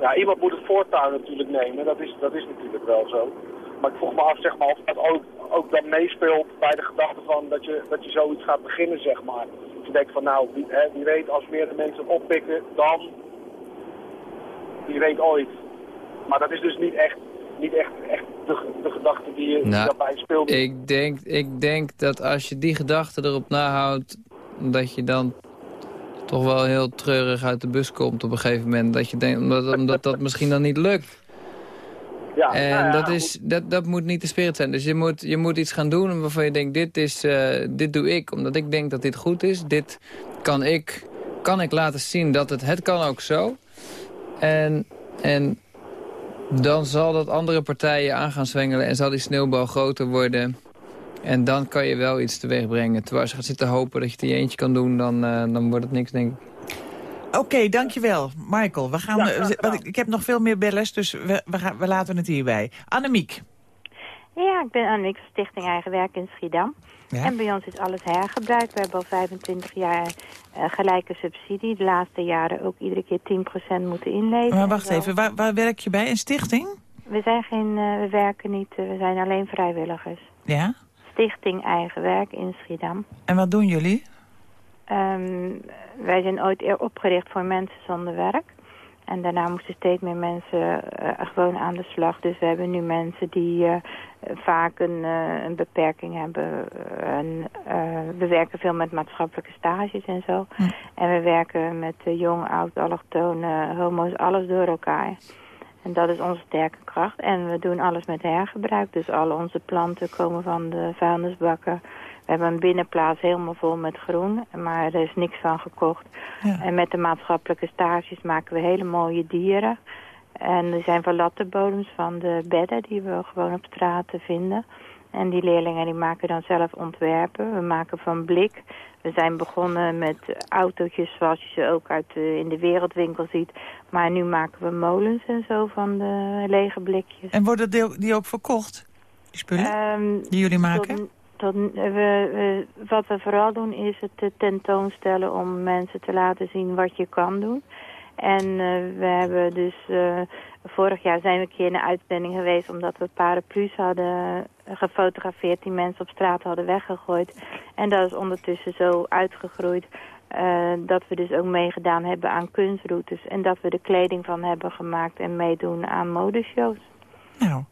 Ja, iemand moet het voortouw natuurlijk nemen. Dat is, dat is natuurlijk wel zo. Maar ik vroeg me af, zeg maar, of dat ook, ook dan meespeelt bij de gedachte van dat je, dat je zoiets gaat beginnen, zeg maar. Dat je denkt van, nou, wie, hè, wie weet, als meerdere mensen oppikken, dan... Wie weet ooit. Maar dat is dus niet echt, niet echt, echt de, de gedachte die, die nou, daarbij speelt. Ik denk, ik denk dat als je die gedachte erop nahoudt, dat je dan toch wel heel treurig uit de bus komt op een gegeven moment. Dat je denkt, omdat, omdat dat misschien dan niet lukt. Ja, en nou ja, dat, is, dat, dat moet niet de spirit zijn. Dus je moet, je moet iets gaan doen waarvan je denkt, dit, is, eh, dit doe ik. Omdat ik denk dat dit goed is. Dit kan ik, kan ik laten zien dat het, het kan ook zo. En, en dan zal dat andere partijen aan gaan zwengelen en zal die sneeuwbal groter worden. En dan kan je wel iets teweeg brengen. Terwijl als je gaat zitten hopen dat je het in je eentje kan doen, dan, eh, dan wordt het niks, denk ik. Oké, dankjewel. Michael, we gaan, Ja, eh, ik, ik heb nog veel meer bellers, dus we, we, gaan, we laten het hierbij. Annemiek. Ja, ik ben Annemiek van Stichting Eigen Werk in Schiedam. Ja. En bij ons is alles hergebruikt. We hebben al 25 jaar eh, gelijke subsidie. De laatste jaren ook iedere keer 10% moeten inleveren. Maar wacht zo. even, waar, waar werk je bij? Een stichting? We zijn geen, eh, we werken niet, eh, we zijn alleen vrijwilligers. Ja. Stichting Eigen Werk in Schiedam. En wat doen jullie? Ehm, wij zijn ooit eer opgericht voor mensen zonder werk. En daarna moesten steeds meer mensen eh, gewoon aan de slag. Dus we hebben nu mensen die eh, vaak een, eh, een beperking hebben. En, we werken veel met maatschappelijke stages en zo. En we werken met jong, oud, allochtonen, homo's, alles door elkaar. En dat is onze sterke kracht. En we doen alles met hergebruik. Dus al onze planten komen van de vuilnisbakken. We hebben een binnenplaats helemaal vol met groen. Maar er is niks van gekocht. En met de maatschappelijke stages maken we hele mooie dieren. En er zijn verlatte bodems van de bedden die we gewoon op straat vinden. En die leerlingen die maken dan zelf ontwerpen. We maken van blik. We zijn begonnen met autootjes zoals je ze ook uit de, in de wereldwinkel ziet. Maar nu maken we molens en zo van de lege blikjes. En worden die, ook verkocht? Die spullen Ehm, die jullie maken? tot- tot- we, we- wat we vooral doen is het te tentoonstellen om mensen te laten zien wat je kan doen. En eh, we hebben dus, eh, vorig jaar zijn we een keer in een uitzending geweest omdat we paraplu's hadden gefotografeerd die mensen op straat hadden weggegooid. En dat is ondertussen zo uitgegroeid eh, dat we dus ook meegedaan hebben aan kunstroutes. En dat we de kleding van hebben gemaakt en meedoen aan modeshows. Nou.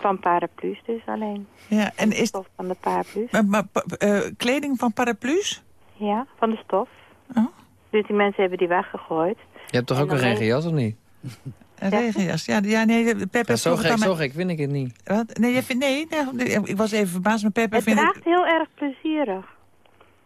Van paraplu's dus alleen. Ja, en is... Stof van de paraplu's. Maar, maar, pa- eh, kleding van paraplu's? Ja, van de stof. Oh. Dus die mensen hebben die weggegooid. Je hebt toch En ook een regenjas, of niet? Een regenjas. Ja, ja nee, Peppe Ja, zo, vroeg het gek, zo gek vind ik het niet. Wat? Nee, jij vindt, nee, nee, ik was even verbaasd, maar Peppe Het vindt draagt heel erg plezierig.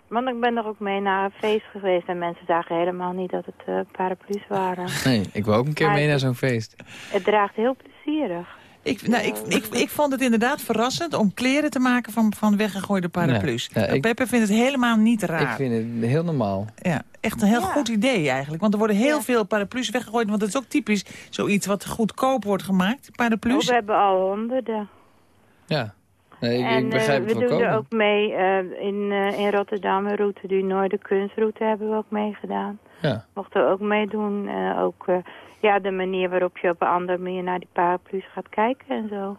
Want ik ben er ook mee naar een feest geweest en mensen zagen helemaal niet dat het eh, paraplu's waren. *laughs* Nee, ik wil ook een keer Maar mee het- naar zo'n feest. Het draagt heel plezierig. Ik, nou, ik, ik, ik vond het inderdaad verrassend om kleren te maken van, van weggegooide paraplu's. Ja, ja, Nou, ik- Peppe vindt het helemaal niet raar. Ik vind het heel normaal. Ja, echt een heel goed idee eigenlijk. Want er worden heel veel paraplu's weggegooid. Want het is ook typisch zoiets wat goedkoop wordt gemaakt, Oh, paraplu's. we hebben al honderden. Ja, nee, ik, en ik begrijp eh, het we doen er ook mee eh, in, eh, in Rotterdam, een route du Noord, de kunstroute hebben we ook meegedaan. Ja. Mochten we ook meedoen. eh, ook eh, ja, de manier waarop je op een andere manier naar die paraplu's gaat kijken en zo.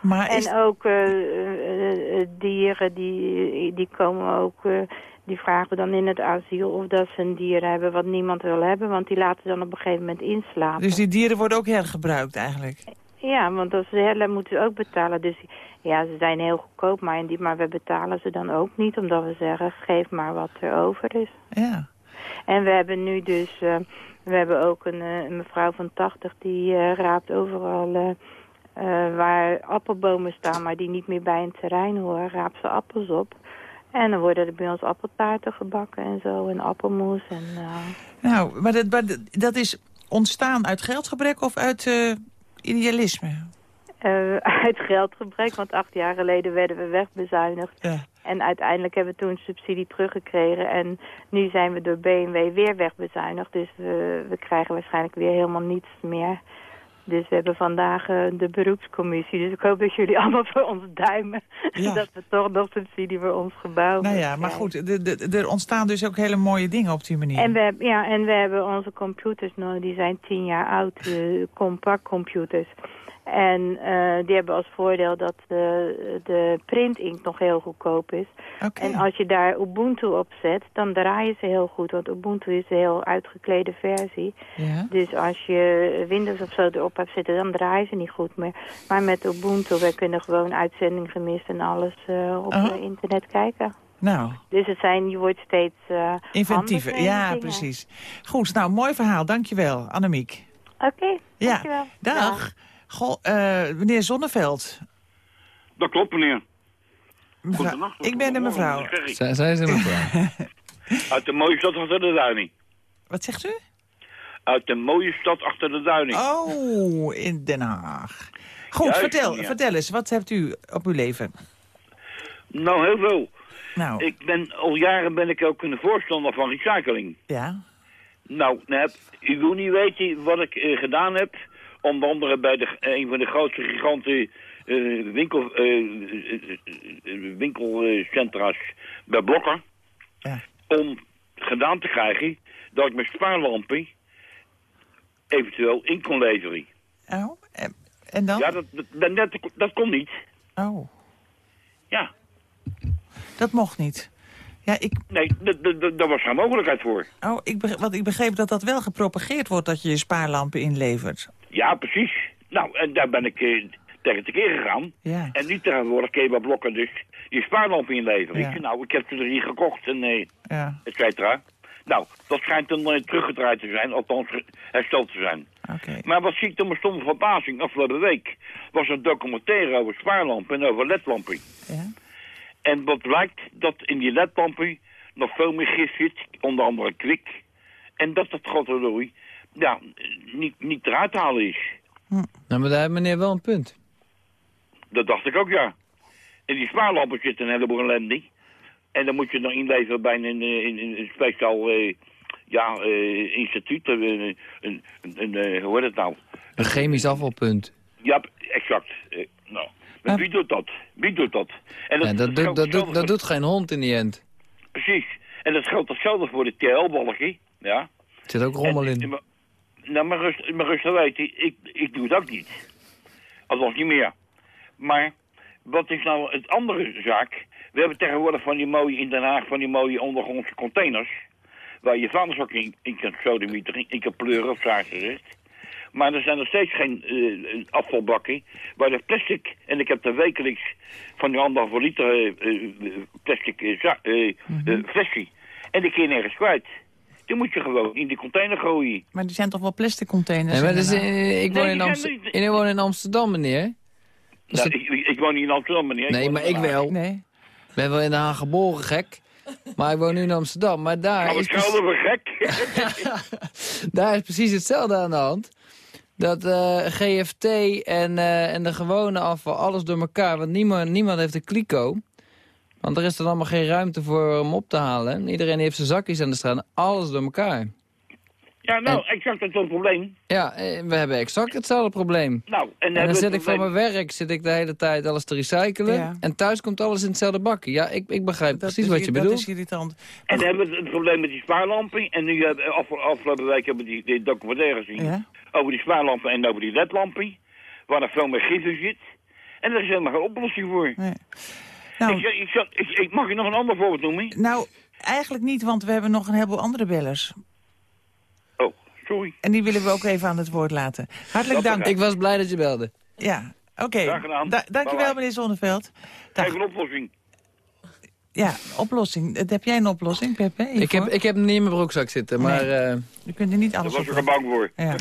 Maar en is, ook eh, eh, eh, dieren die, die komen ook, die vragen we dan in het asiel of dat ze een dier hebben wat niemand wil hebben, want die laten dan op een gegeven moment inslapen. dus die dieren worden ook hergebruikt eigenlijk. Ja, want als ze herlen moeten ze ook betalen. Dus ja, ze zijn heel goedkoop, maar, die, maar we betalen ze dan ook niet, omdat we zeggen, geef maar wat er over is. Ja. En we hebben nu dus, we hebben ook een, eh, mevrouw van 80 die eh, raapt overal eh, waar appelbomen staan, maar die niet meer bij een terrein horen, raapt ze appels op. En dan worden er bij ons appeltaarten gebakken en zo, en appelmoes. En, Nou, maar dat, maar dat- is ontstaan uit geldgebrek of uit idealisme? Eh, *laughs* uit geldgebrek, want acht jaar geleden werden we wegbezuinigd. Ja. En uiteindelijk hebben we toen subsidie teruggekregen. En nu zijn we door BMW weer wegbezuinigd. Dus we, we krijgen waarschijnlijk weer helemaal niets meer. Dus we hebben vandaag eh, de beroepscommissie. Dus ik hoop dat jullie *laughs* allemaal voor ons duimen. Ja. *laughs* dat we toch nog subsidie voor ons gebouw Nou ja, maar goed, er ontstaan dus ook hele mooie dingen op die manier. En we, hebben, ja, en we hebben onze computers nog, die zijn tien jaar oud, eh, compact computers. En eh, die hebben als voordeel dat de, de printinkt nog heel goedkoop is. En als je daar Ubuntu op zet, dan draaien ze heel goed. Want Ubuntu is een heel uitgeklede versie. Ja. Dus als je Windows of zo erop hebt zitten, dan draaien ze niet goed meer. Maar met Ubuntu, we kunnen gewoon uitzending gemist en alles eh, op Oh. eh, internet kijken. Nou, Dus het zijn, je wordt steeds uh, inventieve. Ja, precies. Goed, nou, mooi verhaal. Dankjewel, Annemiek. Oké, Ja, dankjewel. dag. Goh, eh, meneer Zonneveld. Dat klopt, meneer. Mevrouw, ik ben de mevrouw. Zij, zij is een mevrouw. *laughs* Uit de mooie stad achter de duining. Wat zegt u? Uit de mooie stad achter de duining. Oh, in Den Haag. Goed, Juist, vertel, ja. vertel eens. Wat hebt u op uw leven? Nou, heel veel. Nou, Ik ben, al jaren ben ik ook een voorstander van recycling. ja. Nou, nou heb, u wil niet weten wat ik eh, gedaan heb. Onder andere bij de, een van de grootste giganten eh, winkel, eh, eh, winkelcentra's bij Blokker. Ja. Om gedaan te krijgen dat ik mijn spaarlampen eventueel in kon leveren. Oh, en, en dan? Ja, dat, dat, dat, dat kon niet. Oh, Ja. dat mocht niet. Ja, ik, Nee, dat- dat- dat- daar was geen mogelijkheid voor. oh, ik, want ik begreep dat dat wel gepropageerd wordt... dat je je spaarlampen inlevert. Ja, precies. Nou, en daar ben ik eh, tegen tekeer gegaan. Ja. En nu tegenwoordig kun je bij blokken dus je spaarlamp inleveren. Ja. Ik zeg, nou, ik heb ze er hier gekocht en eh Ja, et cetera. Nou, dat schijnt dan eh, teruggedraaid te zijn, althans hersteld te zijn. Maar wat zie ik dan mijn stomme verbazing? Afgelopen week was een documentaire over spaarlampen en over ledlampen. Ja. En wat blijkt dat in die ledlampen nog veel meer gif zit, onder andere kwik. En dat dat godverdorie, ja, niet, niet eruit te halen is. Nou, maar daar heeft meneer wel een punt. Dat dacht ik ook, ja. In die spaarlampen zit een heleboel ellende. En dan moet je dan inleveren bij een, een, een, een speciaal eh, ja, eh, instituut. Een, een, een, een, eh, hoe heet het nou? Een chemisch afvalpunt. Ja, exact. Eh, nou. Maar wie doet dat? Wie doet dat? En Ja, dat, dat, doet, dat voor- doet geen hond in die end. Precies. En dat geldt hetzelfde voor de TL-balken. Ja. Er zit ook rommel En- in. Nou, maar rust, maar rust weten, ik, ik doe het ook niet. Althans niet meer. Maar wat is nou het andere zaak? We hebben tegenwoordig van die mooie in Den Haag, van die mooie ondergrondse containers. Waar je vuilnis in, in kan in kan pleuren of zaak gezegd. Maar er zijn nog steeds geen eh, afvalbakken waar de plastic... En ik heb er wekelijks van die anderhalve liter eh, eh, plastic eh, flesje. En die kun je nergens kwijt. Die moet je gewoon in die container gooien. Maar die zijn toch wel plastic containers? Nee, maar dus, eh, ik, woon Nee, in die Amster- zijn niet- ik woon in Amsterdam, meneer. Dus Nou, dat- ik, ik, woon niet in Amsterdam, meneer. Nee, maar ik wel. Nee. Ik ben wel in Den Haag geboren, gek. Maar ik woon nu in Amsterdam. Maar daar we is, precies, we gek? *laughs* daar is precies hetzelfde aan de hand. Dat eh, GFT en, eh, en de gewone afval, alles door elkaar. Want niemand, niemand heeft een kliko. Want er is dan allemaal geen ruimte voor om op te halen. Iedereen heeft zijn zakjes aan de straat. Alles door elkaar. Ja, nou, exact, dat is een probleem. Ja, eh, we hebben exact hetzelfde probleem. Nou, en, En dan zit ik voor mijn werk zit ik de hele tijd alles te recyclen. Ja. En thuis komt alles in hetzelfde bakje. Ja, ik, ik begrijp Dat precies is- wat je Dat bedoelt. is irritant. En dan hebben we het probleem met die spaarlampen. En nu hebben we af, afgelopen week hebben we die, die documentaire gezien. Ja? Over die spaarlampen en over die ledlampen. Waar er veel meer gif in zit. En daar is helemaal geen oplossing voor. Nee. Ik, Nou, ik, ik, ik- mag je nog een ander voorbeeld noemen? nou, eigenlijk niet, want we hebben nog een heleboel andere bellers. Oh, sorry. En die willen we ook even aan het woord laten. Hartelijk Dat dank. Ik was blij dat je belde. Ja, oké. Da dankjewel, meneer Zonneveld. Dag. Een oplossing. Ja, oplossing. Eh, Heb jij een oplossing, Pepe? Ik heb, ik heb hem niet in mijn broekzak zitten, maar... Nee. eh, Je kunt er niet Daar alles was op ik er bang voor. Ja.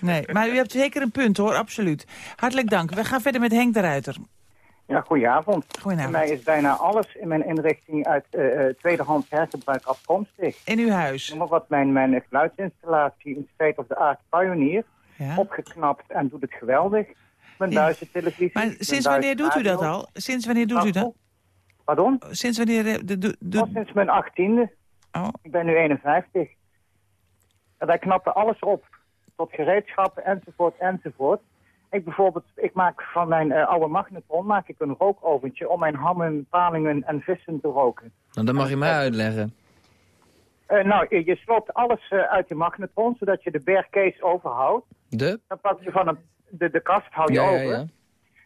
*laughs* nee, maar u hebt zeker een punt hoor, absoluut. Hartelijk dank. We gaan verder met Henk de Ruiter. Ja, goedenavond. Voor mij is bijna alles in mijn inrichting uit eh, tweedehands hergebruik afkomstig. In uw huis? Noem maar wat, mijn, mijn geluidsinstallatie in State of the Art Pioneer. Ja. Opgeknapt en doet het geweldig. Mijn Ja. buizentelevisie. Maar sinds wanneer doet u dat al? Sinds wanneer doet u dat? Pardon? Sinds wanneer... eh, de, de, de- sinds mijn achttiende. Oh. Ik ben nu 51. En wij knappen alles op. Tot gereedschappen enzovoort enzovoort. Ik bijvoorbeeld, ik maak van mijn eh, oude magnetron maak ik een rookoventje om mijn hammen, palingen en vissen te roken. nou, dat mag je mij uitleggen. Eh, nou, je, je sloopt alles eh, uit je magnetron, zodat je de bergcase overhoudt. De? Dan pak je van een, de, de kast, hou je Ja, ja, over. ja.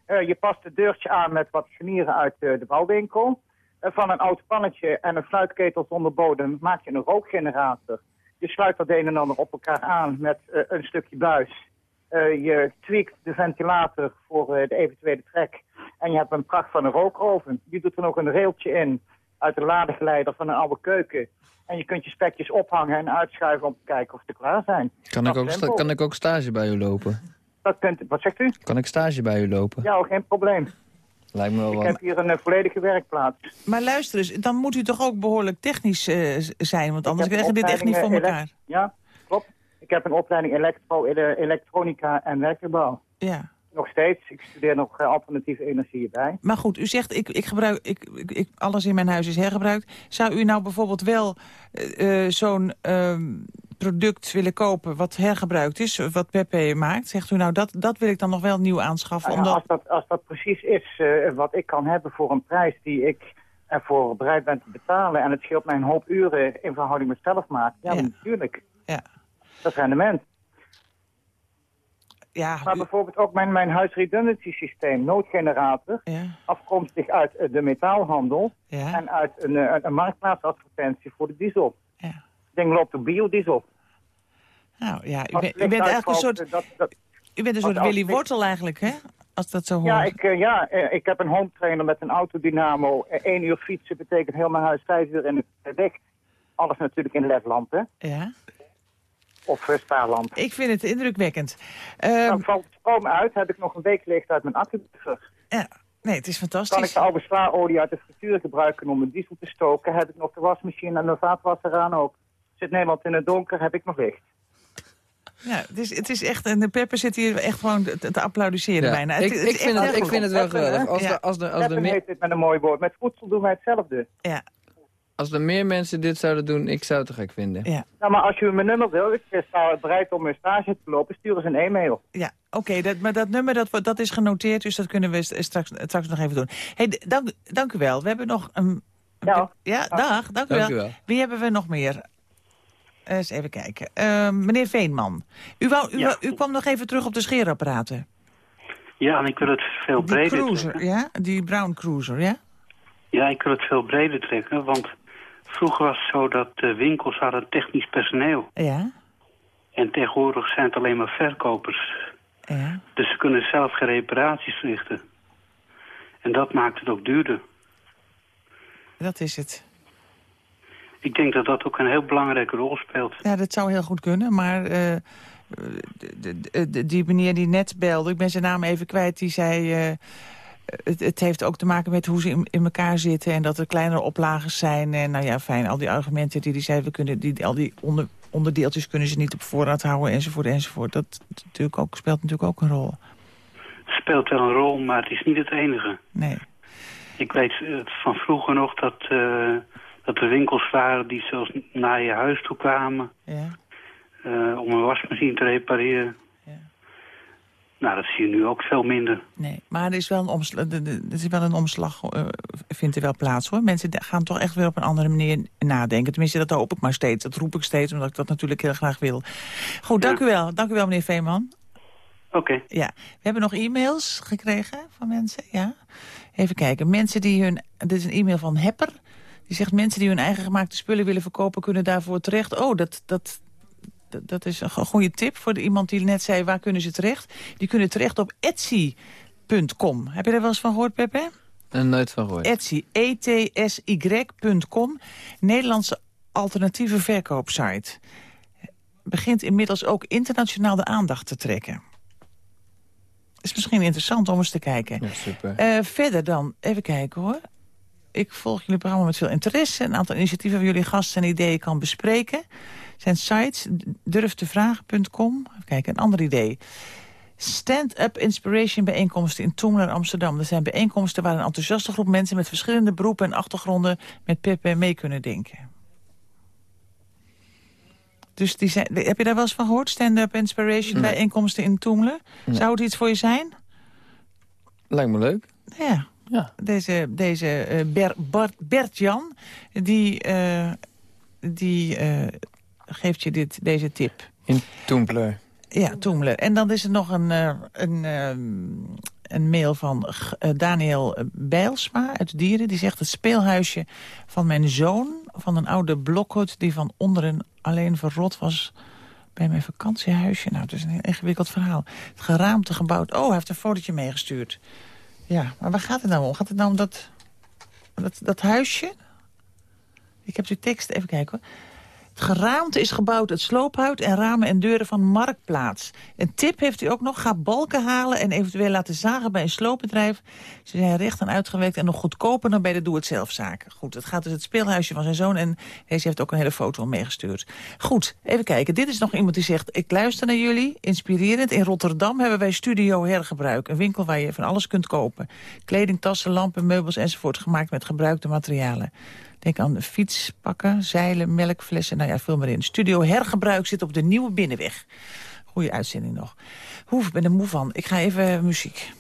Eh, je past het deurtje aan met wat schnieren uit eh, de bouwwinkel. Eh, van een oud pannetje en een fluitketel zonder bodem maak je een rookgenerator. Je sluit dat een en ander op elkaar aan met eh, een stukje buis. Eh, je tweakt de ventilator voor eh, de eventuele trek. En je hebt een pracht van een rookoven. Je doet er nog een railtje in uit de ladegeleider van een oude keuken. En je kunt je spekjes ophangen en uitschuiven om te kijken of ze klaar zijn. Kan ik, ook kan ik ook stage bij u lopen? Dat kunt, wat zegt u? Kan ik stage bij u lopen? Ja, geen probleem. Lijkt me wel Ik heb hier een eh, volledige werkplaats. Maar luister eens, dan moet u toch ook behoorlijk technisch zijn, want anders krijgen we dit echt niet voor elkaar. Ja. Ik heb een opleiding elektro, ele- elektronica en werkgebouw. Ja. Nog steeds. Ik studeer nog eh, alternatieve energie bij. Maar goed, u zegt, ik, ik gebruik, ik, ik, ik- alles in mijn huis is hergebruikt. Zou u nou bijvoorbeeld wel eh, eh, zo'n ehm, product willen kopen wat hergebruikt is, wat Pepe maakt? Zegt u nou, dat, dat wil ik dan nog wel nieuw aanschaffen? Nou ja, omdat... als, dat, als dat precies is wat ik kan hebben voor een prijs die ik ervoor bereid ben te betalen... en het scheelt mij een hoop uren in verhouding met zelf maken, ja, natuurlijk. Ja. Dat rendement. Ja, maar bijvoorbeeld ook mijn, mijn huis redundancy systeem, noodgenerator... afkomstig uit eh, de metaalhandel... Ja. en uit een, eh, een marktplaatsadvertentie voor de diesel. Ja. Het ding loopt op biodiesel. Nou ja, u, bent- u eigenlijk een soort, eh, dat- dat- u bent een soort Willy Wortel eigenlijk, hè? Als dat zo hoort. Ja, ik, ja ik heb een home trainer met een autodynamo. Eén uur fietsen betekent heel mijn huis vijf uur in het licht. Alles natuurlijk in ledlampen. Ja. Of spaarlamp. Ik vind het indrukwekkend. Dan valt de stroom uit, heb ik nog een week licht uit mijn accubuffer. Ja, nee, het is fantastisch. Kan ik de oude slaarolie uit de frituur gebruiken om mijn diesel te stoken? Heb ik nog de wasmachine en de vaatwasser aan ook? Zit Nederland in het donker, heb ik nog licht. Ja, het is, het is echt, en de Pepper zit hier echt gewoon te, te applaudisseren Ja, bijna. ik- vind het- ik vind het wel geweldig. Als de- als de- als de Peppen meer- heet dit met een mooi woord. Met voedsel doen wij hetzelfde. Ja. Als er meer mensen dit zouden doen, ik zou het te gek vinden. Ja. Nou, maar als je mijn nummer wil, ik sta bereid om een stage te lopen, stuur eens een e-mail. Ja, oké, dat, maar dat nummer dat, dat is genoteerd, dus dat kunnen we st- straks, straks nog even doen. Hey, dank, dank u wel. We hebben nog een... Ja, ja dag, dank, u, Dank wel. u wel. Wie hebben we nog meer? Eens even kijken. Eh, meneer Veenman, u, wou, u, Ja. wou- u kwam nog even terug op de scheerapparaten. Ja, en ik wil het veel Die breder cruiser, trekken. ja? Die Brown Cruiser, ja? Ja, ik wil het veel breder trekken, want vroeger was het zo dat de winkels hadden technisch personeel. Ja, En tegenwoordig zijn het alleen maar verkopers. ja. Dus ze kunnen zelf geen reparaties verrichten. En dat maakt het ook duurder. Dat is het. Ik denk dat dat ook een heel belangrijke rol speelt. Ja, dat zou heel goed kunnen, maar eh, de- die meneer die net belde, ik ben zijn naam even kwijt, die zei... eh, het, het heeft ook te maken met hoe ze in, in elkaar zitten en dat er kleinere oplages zijn. En nou ja, fijn, al die argumenten die hij zei, we kunnen die, al die onder, onderdeeltjes kunnen ze niet op voorraad houden enzovoort enzovoort. Dat natuurlijk ook, speelt natuurlijk ook een rol. Het speelt wel een rol, maar het is niet het enige. Nee. Ik weet eh, van vroeger nog dat, eh, dat er winkels waren die zelfs naar je huis toe kwamen... Ja. eh, om een wasmachine te repareren. Nou, dat zie je nu ook veel minder. Nee, maar er is wel een omslag, er is wel een omslag eh, vindt er wel plaats hoor. Mensen gaan toch echt weer op een andere manier nadenken. Tenminste, dat hoop ik maar steeds. Dat roep ik steeds, omdat ik dat natuurlijk heel graag wil. Goed, dank u wel. Dank u wel, meneer Veeman. Oké. Ja, we hebben nog e-mails gekregen van mensen, ja. Even kijken, mensen die hun... Dit is een e-mail van Hepper. Die zegt, mensen die hun eigen gemaakte spullen willen verkopen... kunnen daarvoor terecht. Oh, dat, dat, dat, is een go- goede tip voor de, iemand die net zei... waar kunnen ze terecht? Die kunnen terecht op etsy.com. Heb je daar wel eens van gehoord, Pepe? Er nooit van gehoord. Etsy, E-T-S-Y.com. Nederlandse alternatieve verkoopsite. Begint inmiddels ook internationaal de aandacht te trekken. Is misschien interessant om eens te kijken. Ja, super. Eh, verder dan, even kijken hoor. Ik volg jullie programma met veel interesse. Een aantal initiatieven waar jullie gasten en ideeën kan bespreken. Zijn sites durftevragen.com. Even kijken, een ander idee. Stand-up inspiration bijeenkomsten in Toemler, Amsterdam. Dat zijn bijeenkomsten waar een enthousiaste groep mensen... met verschillende beroepen en achtergronden met Pepe mee kunnen denken. Dus die zijn, heb je daar wel eens van gehoord? Stand-up inspiration Nee. bijeenkomsten in Toemler? Nee. Zou het iets voor je zijn? Lijkt me leuk. Ja. Ja. Deze, deze eh, Ber, Bart- Bert-Jan, die, eh, die eh, geeft je dit, deze tip. In Toempler. Ja, Toemler. En dan is er nog een, eh, een, ehm, een mail van eh, Daniel Bijlsma uit Dieren. Die zegt het speelhuisje van mijn zoon... van een oude blokhut die van onderen alleen verrot was... bij mijn vakantiehuisje. Nou, het is een heel ingewikkeld verhaal. Het geraamte gebouwd. Oh, hij heeft een fotootje meegestuurd. Ja, maar waar gaat het nou om? Gaat het nou om dat, dat, dat huisje? Ik heb de tekst, even kijken hoor. Het geraamte is gebouwd uit sloophout en ramen en deuren van Marktplaats. Een tip heeft hij ook nog. Ga balken halen en eventueel laten zagen bij een sloopbedrijf. Ze zijn recht en uitgewerkt en nog goedkoper dan bij de doe-het-zelf-zaak. Goed, het gaat dus het speelhuisje van zijn zoon en deze heeft ook een hele foto meegestuurd. Goed, even kijken. Dit is nog iemand die zegt, ik luister naar jullie, inspirerend. In Rotterdam hebben wij Studio Hergebruik, een winkel waar je van alles kunt kopen. Kleding, tassen, lampen, meubels enzovoort, gemaakt met gebruikte materialen. Denk aan fietspakken, zeilen, melkflessen, nou ja, vul maar in. Studio Hergebruik zit op de Nieuwe Binnenweg. Goeie uitzending nog. Hoef, ik ben er moe van. Ik ga even muziek.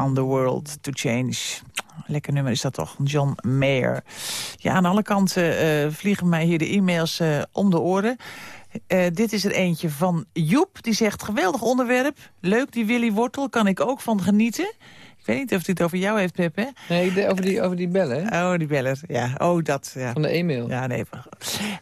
On the world to change. Lekker nummer is dat toch, John Mayer. Ja, aan alle kanten eh, vliegen mij hier de e-mails eh, om de oren. Eh, dit is er eentje van Joep, die zegt... geweldig onderwerp, leuk die Willy Wortel, kan ik ook van genieten. Weet niet of hij het over jou heeft, Pep, hè? Nee, de- over, die, over die bellen. Oh, die beller, ja. Oh, dat, ja. Van de e-mail. Ja, nee.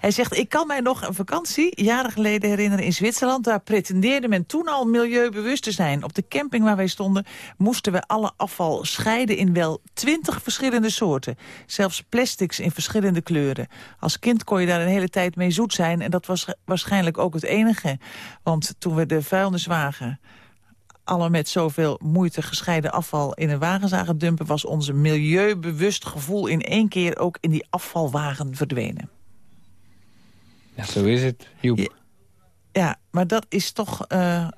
Hij zegt, ik kan mij nog een vakantie jaren geleden herinneren in Zwitserland. Daar pretendeerde men toen al milieubewust te zijn. Op de camping waar wij stonden moesten we alle afval scheiden in wel twintig verschillende soorten. Zelfs plastics in verschillende kleuren. Als kind kon je daar een hele tijd mee zoet zijn. En dat was waarschijnlijk ook het enige. Want toen we de vuilniswagen alle met zoveel moeite gescheiden afval in een wagen zagen dumpen... was onze milieubewust gevoel in één keer ook in die afvalwagen verdwenen. Ja, zo is het, Joep. Ja, maar dat is toch eh,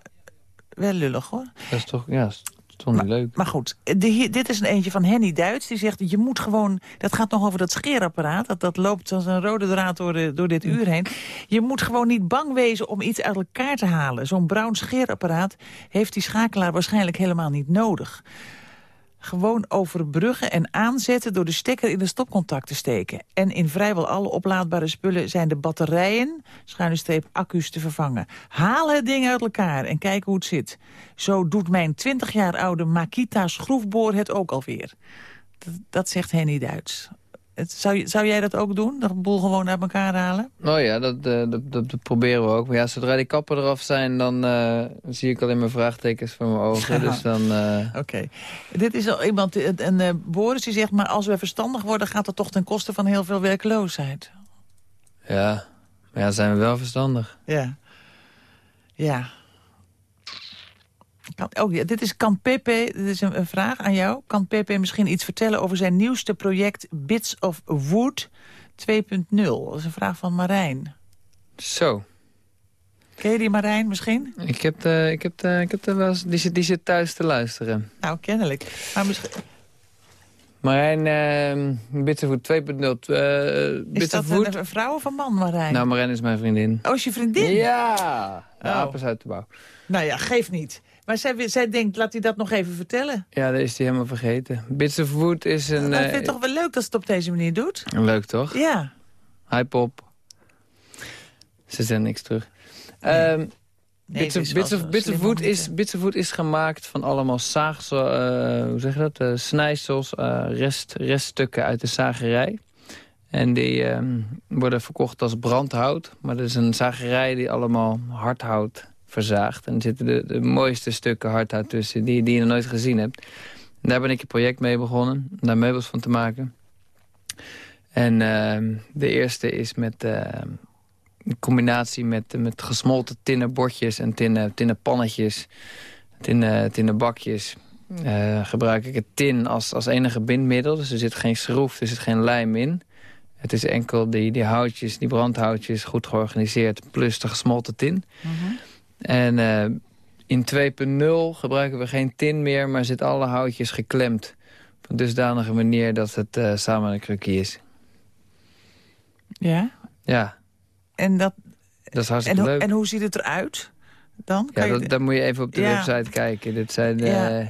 wel lullig, hoor. Dat is toch, ja, toch niet leuk. Maar goed, de, dit is een eentje van Henny Duits. Die zegt, je moet gewoon... Dat gaat nog over dat scheerapparaat. Dat, dat loopt als een rode draad door, de, door dit uur heen. Je moet gewoon niet bang wezen om iets uit elkaar te halen. Zo'n bruin scheerapparaat heeft die schakelaar waarschijnlijk helemaal niet nodig. Gewoon overbruggen en aanzetten door de stekker in de stopcontact te steken. En in vrijwel alle oplaadbare spullen zijn de batterijen, schuine streep accu's te vervangen. Haal het ding uit elkaar en kijk hoe het zit. Zo doet mijn 20 jaar oude Makita schroefboor het ook alweer. Dat, dat zegt Henny Duits. Zou, zou jij dat ook doen? De boel gewoon uit elkaar halen? Oh ja, dat, eh, dat, dat, dat proberen we ook. Maar ja, zodra die kappen eraf zijn, dan eh, zie ik alleen maar vraagtekens voor mijn ogen. *laughs* Dus dan... eh, Oké. Dit is al iemand, en eh Boris die zegt... maar als we verstandig worden, gaat dat toch ten koste van heel veel werkloosheid. ja, maar ja, zijn we wel verstandig. Ja. Ja. Kan, oh, ja, dit is, kan Pepe, dit is een, een vraag aan jou. Kan Pepe misschien iets vertellen over zijn nieuwste project Bits of Wood 2.0? Dat is een vraag van Marijn. Zo. Ken je die Marijn misschien? Ik heb, de, ik heb, de, ik heb de wel eens, die, zit, die zit thuis te luisteren. Nou, kennelijk. Maar misschien, Marijn, uh, Bittervoet 2.0. eh is dat een, een vrouw of een man, Marijn? Nou, Marijn is mijn vriendin. Oh, is je vriendin? Ja! Oh. uit de bouw. Nou ja, geeft niet. Maar zij, zij denkt, laat hij dat nog even vertellen. Ja, dat is hij helemaal vergeten. Bits of Wood is een... dat eh, vind je toch wel leuk dat ze het op deze manier doet? Leuk, toch? Ja. Hi, Pop. Ze zeggen niks terug. Ehm Nee, Bits het of, is Bits wel of, zo Bits of slim Wood om niet is, Bits of Wood is gemaakt van allemaal zaagsel, eh, hoe zeg je dat? Eh, snijsels, eh, rest, reststukken uit de zagerij. En die ehm, worden verkocht als brandhout. Maar dat is een zagerij die allemaal hardhout verzaagt. En er zitten de, de mooiste stukken hardhout tussen die, die je nog nooit gezien hebt. En daar ben ik een project mee begonnen, om daar meubels van te maken. En ehm, de eerste is met een combinatie met, met gesmolten tinnen bordjes en tinnen, tinnen pannetjes, tinnen, tinnen bakjes. Eh, gebruik ik het tin als, als enige bindmiddel. Dus er zit geen schroef, er zit geen lijm in. Het is enkel die, die houtjes, die brandhoutjes, goed georganiseerd... plus de gesmolten tin. En eh, in 2.0 gebruiken we geen tin meer... maar zitten alle houtjes geklemd. Op een dusdanige manier dat het eh, samen een krukje is. Ja. Ja, En, dat, dat is hartstikke leuk. en hoe ziet het eruit dan? ja, Kan je- dat, dan moet je even op de Ja. website kijken. Dit zijn... Ja. eh,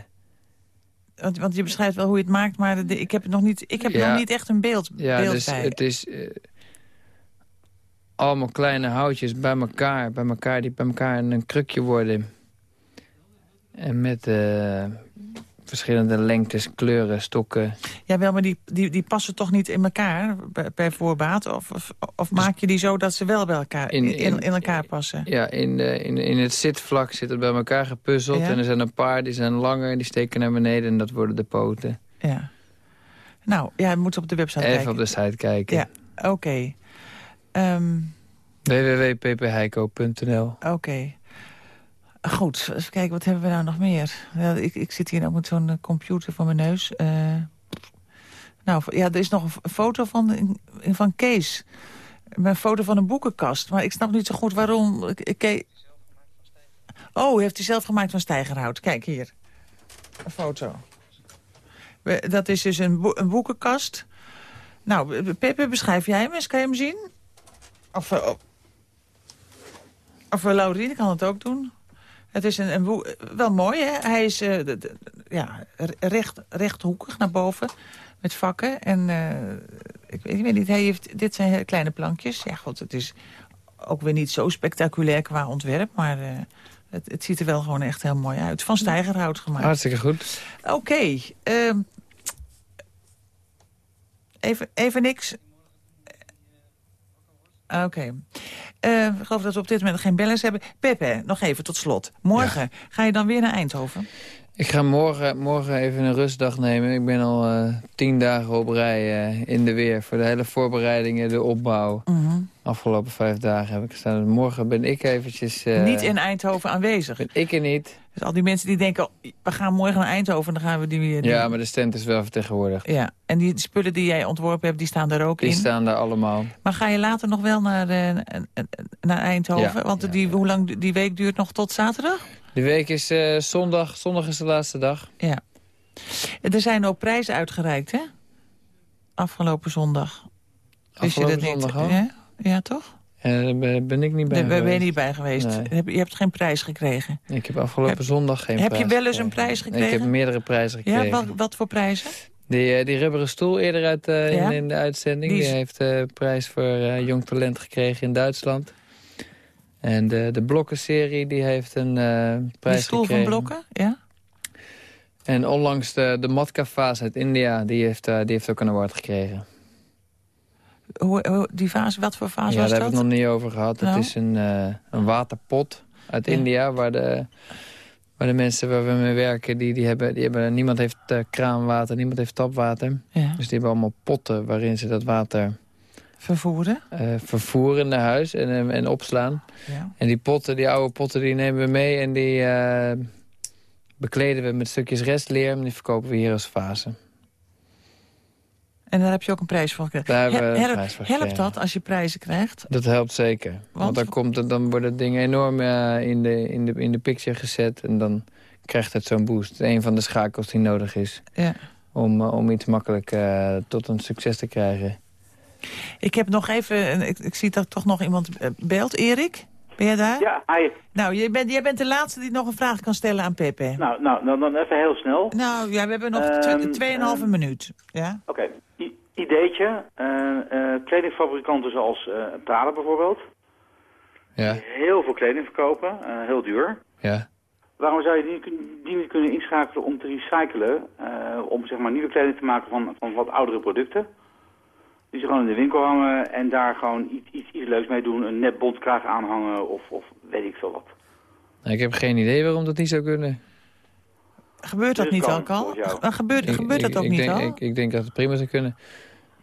want, want je beschrijft wel hoe je het maakt, maar de- ik heb, het nog, niet, ik heb Ja. nog niet echt een beeld, Ja, beeld dus bij. het is allemaal kleine houtjes bij elkaar, bij elkaar die bij elkaar in een krukje worden. En met eh, verschillende lengtes, kleuren, stokken. Jawel, maar die, die, die passen toch niet in elkaar bij, voorbaat? Of, of, of maak je die zo dat ze wel bij elkaar, in, In- in, elkaar passen? Ja, in, de, in, in het zitvlak zit het bij elkaar gepuzzeld. Ja. En er zijn een paar die zijn langer, die steken naar beneden en dat worden de poten. Ja. Nou, ja, moet op de website Even kijken. op de site kijken. Ja, oké. Ehm, www.ppheiko.nl Oké. Goed, even kijken, wat hebben we nou nog meer? Ja, ik, ik zit hier ook met zo'n eh, computer voor mijn neus. Eh, nou, ja, er is nog een foto van, van Kees. Een foto van een boekenkast. Maar ik snap niet zo goed waarom... Ik, ik, ke- oh, heeft hij zelf gemaakt van stijgerhout. Kijk hier. Een foto. Dat is dus een, boe- een boekenkast. Nou, Pepe, beschrijf jij hem eens? Kan je hem zien? Of, eh, of uh, Laurien kan het ook doen. Het is een, een boek, wel mooi, hè? Hij is eh, de- de- ja, recht, rechthoekig naar boven met vakken. En eh, ik, ik weet niet, hij heeft, dit zijn hele kleine plankjes. Ja, god, het is ook weer niet zo spectaculair qua ontwerp, maar eh, het, het ziet er wel gewoon echt heel mooi uit. Van stijgerhout gemaakt. Hartstikke goed. Oké. ehm, even, even niks. Oké. Eh, ik geloof dat we op dit moment geen bellers hebben. Pepe, nog even tot slot. Morgen ga je dan weer naar Eindhoven? Ik ga morgen, morgen even een rustdag nemen. Ik ben al eh, tien dagen op rij eh, in de weer. Voor de hele voorbereidingen, de opbouw. Mhm. Afgelopen vijf dagen heb ik gestaan. Morgen ben ik eventjes... eh, niet in Eindhoven aanwezig. Ben ik er niet. Dus al die mensen die denken, oh, we gaan morgen naar Eindhoven... dan gaan we die weer... Ja, maar de stand is wel vertegenwoordigd. Ja, en die spullen die jij ontworpen hebt, die staan daar ook Die in? staan daar allemaal. Maar ga je later nog wel naar, naar Eindhoven? Ja, Want die, hoe lang die week duurt nog tot zaterdag? Die week is eh, zondag. Zondag is de laatste dag. Ja. Er zijn ook prijzen uitgereikt, hè? Afgelopen zondag. Wist je Afgelopen dat niet? Ja? ja, toch? Daar ben ik niet bij Daar ben je niet bij geweest. Nee. Heb- Je hebt geen prijs gekregen. Ik heb afgelopen Heb- zondag geen heb prijs je wel eens een gekregen. prijs Nee, gekregen? Ik heb meerdere prijzen gekregen. Ja, wat, wat voor prijzen? Die, eh, die rubberen stoel eerder uit eh, Ja? in, in de uitzending. Die heeft de prijs voor jong talent gekregen in Duitsland. En de, de blokkenserie die heeft een eh, prijs stoel van gekregen. blokken? Ja. En onlangs de, de Matka-vaas uit India, die heeft, eh, die heeft ook een award gekregen. Hoe, hoe- die vaas, wat voor vaas ja, was daar dat? hebben we het nog niet over gehad. Nou? Het is een, eh, een waterpot uit Ja. India waar de, waar de mensen waar we mee werken, die, die hebben, die hebben, niemand heeft kraanwater, niemand heeft tapwater. Ja. Dus die hebben allemaal potten waarin ze dat water Vervoeren? eh, vervoeren naar huis en, eh, en opslaan. Ja. En die potten, die oude potten, die nemen we mee en die eh, bekleden we met stukjes restleer en die verkopen we hier als vazen. En daar heb je ook een prijs voor gekregen. Daar hebben we een Help- prijs voor Helpt gekregen. dat als je prijzen krijgt? Dat helpt zeker. Want, dan, komt het, dan worden dingen enorm in, de, in, de, in de picture gezet. En dan krijgt het zo'n boost. Een van de schakels die nodig is. Ja. Om, om iets makkelijk tot een succes te krijgen. Ik heb nog even, ik, ik zie dat toch nog iemand eh, belt. Erik, ben jij daar? Ja, hi. Nou, jij bent, jij bent de laatste die nog een vraag kan stellen aan Pepe. Nou, nou dan, dan even heel snel. Nou, ja, we hebben nog Ehm, tw- tweeënhalve minuut. Ja? Oké, ideetje. eh, eh, kledingfabrikanten zoals eh Prada bijvoorbeeld. Ja. Heel veel kleding verkopen, heel duur. Ja. Waarom zou je die, die niet kunnen inschakelen om te recyclen? eh, om zeg maar nieuwe kleding te maken van, van wat oudere producten. Die ze gewoon in de winkel hangen en daar gewoon iets, iets, iets leuks mee doen. Een net bontkraag aanhangen of, of weet ik veel wat. Nou, ik heb geen idee waarom dat niet zou kunnen. Gebeurt dat Dus niet kan, ook al? Gebeurt, Ik- gebeurt ik- dat ook ik niet denk, al? Ik, ik denk dat het prima zou kunnen.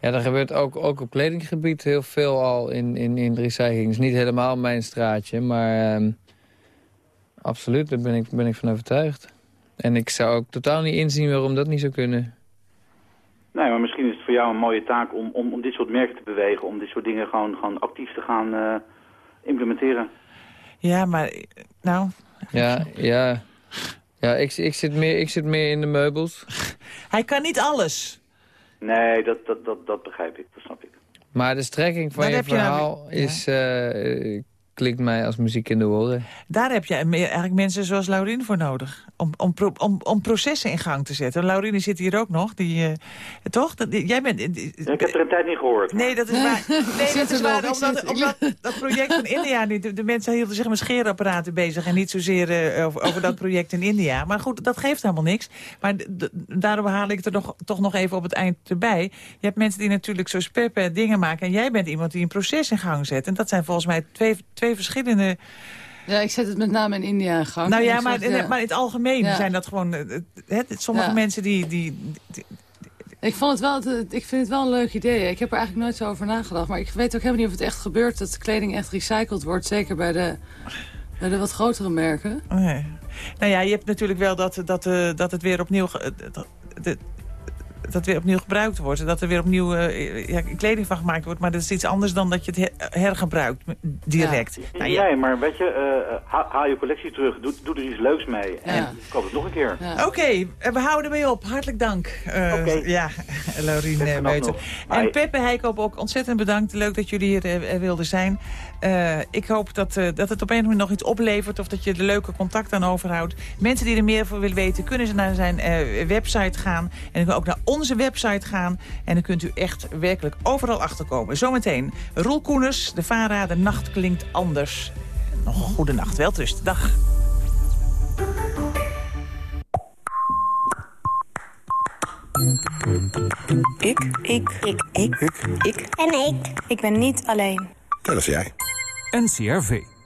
Ja, er gebeurt ook, ook op kledinggebied heel veel al in, in, in de recycling. Het is niet helemaal mijn straatje, maar ehm, absoluut, daar ben ik, ben ik van overtuigd. En ik zou ook totaal niet inzien waarom dat niet zou kunnen. Nee, maar misschien voor jou een mooie taak om, om, om dit soort merken te bewegen. Om dit soort dingen gewoon, gewoon actief te gaan eh, implementeren. Ja, maar nou, Ja, ja. ja ik, ik, zit meer, ik zit meer in de meubels. *laughs* hij kan niet alles. Nee, dat, dat, dat, dat begrijp ik. Dat snap ik. Maar de strekking van je nou verhaal ja. is, eh, klinkt mij als muziek in de oren. Daar heb je meer- eigenlijk mensen zoals Laurien voor nodig. Om, om, om, om processen in gang te zetten. Laurien die zit hier ook nog. Die, eh, toch? Dat, die- jij bent... die- Ja, ik heb er een tijd niet gehoord. Nee, dat is waar. *laughs* Nee, dat is waar. Omdat, dat project van India niet... De, de mensen hielden zich met scheerapparaten bezig... en niet zozeer eh, over, over dat project in India. Maar goed, dat geeft helemaal niks. Maar daarom haal ik het er nog, toch nog even op het eind erbij. Je hebt mensen die natuurlijk zoals Pepe dingen maken... en jij bent iemand die een proces in gang zet. En dat zijn volgens mij twee, twee verschillende... Ja, ik zet het met name in India in gang. Nou ja maar, zeg, maar in het algemeen Ja. zijn dat gewoon... eh, het- sommige Ja. mensen die... die, die- Ik, vond het wel, ik vind het wel een leuk idee. Ik heb er eigenlijk nooit zo over nagedacht. Maar ik weet ook helemaal niet of het echt gebeurt... dat de kleding echt recycled wordt. Zeker bij de, bij de wat grotere merken. Nee. Nou ja, je hebt natuurlijk wel dat, dat, eh, dat het weer opnieuw... dat, de- dat weer opnieuw gebruikt wordt. Dat er weer opnieuw eh, ja, kleding van gemaakt wordt. Maar dat is iets anders dan dat je het her- hergebruikt direct. Nou, ja. Nee, maar weet je, eh, haal, haal je collectie terug. Doe, doe er iets leuks mee. En koop het nog een keer. Oké, eh, we houden mee op. Hartelijk dank. eh, Ja, *laughs* Laurien uh, nog. En. Peppe Heikoop ook ontzettend bedankt. Leuk dat jullie hier wilden zijn. Eh, ik hoop dat, eh, dat het op een of andere manier nog iets oplevert... of dat je er leuke contact aan overhoudt. Mensen die er meer voor willen weten... kunnen ze naar zijn eh, website gaan. En ook naar onze website gaan. En dan kunt u echt werkelijk overal achterkomen. Zometeen Roel Koeners, de VARA, de nacht klinkt anders. Nog een goede nacht, welterust. Dag. Ik. Ik. Ik. Ik. Ik. En ik. Ik ben niet alleen. Dat is jij. NCRV.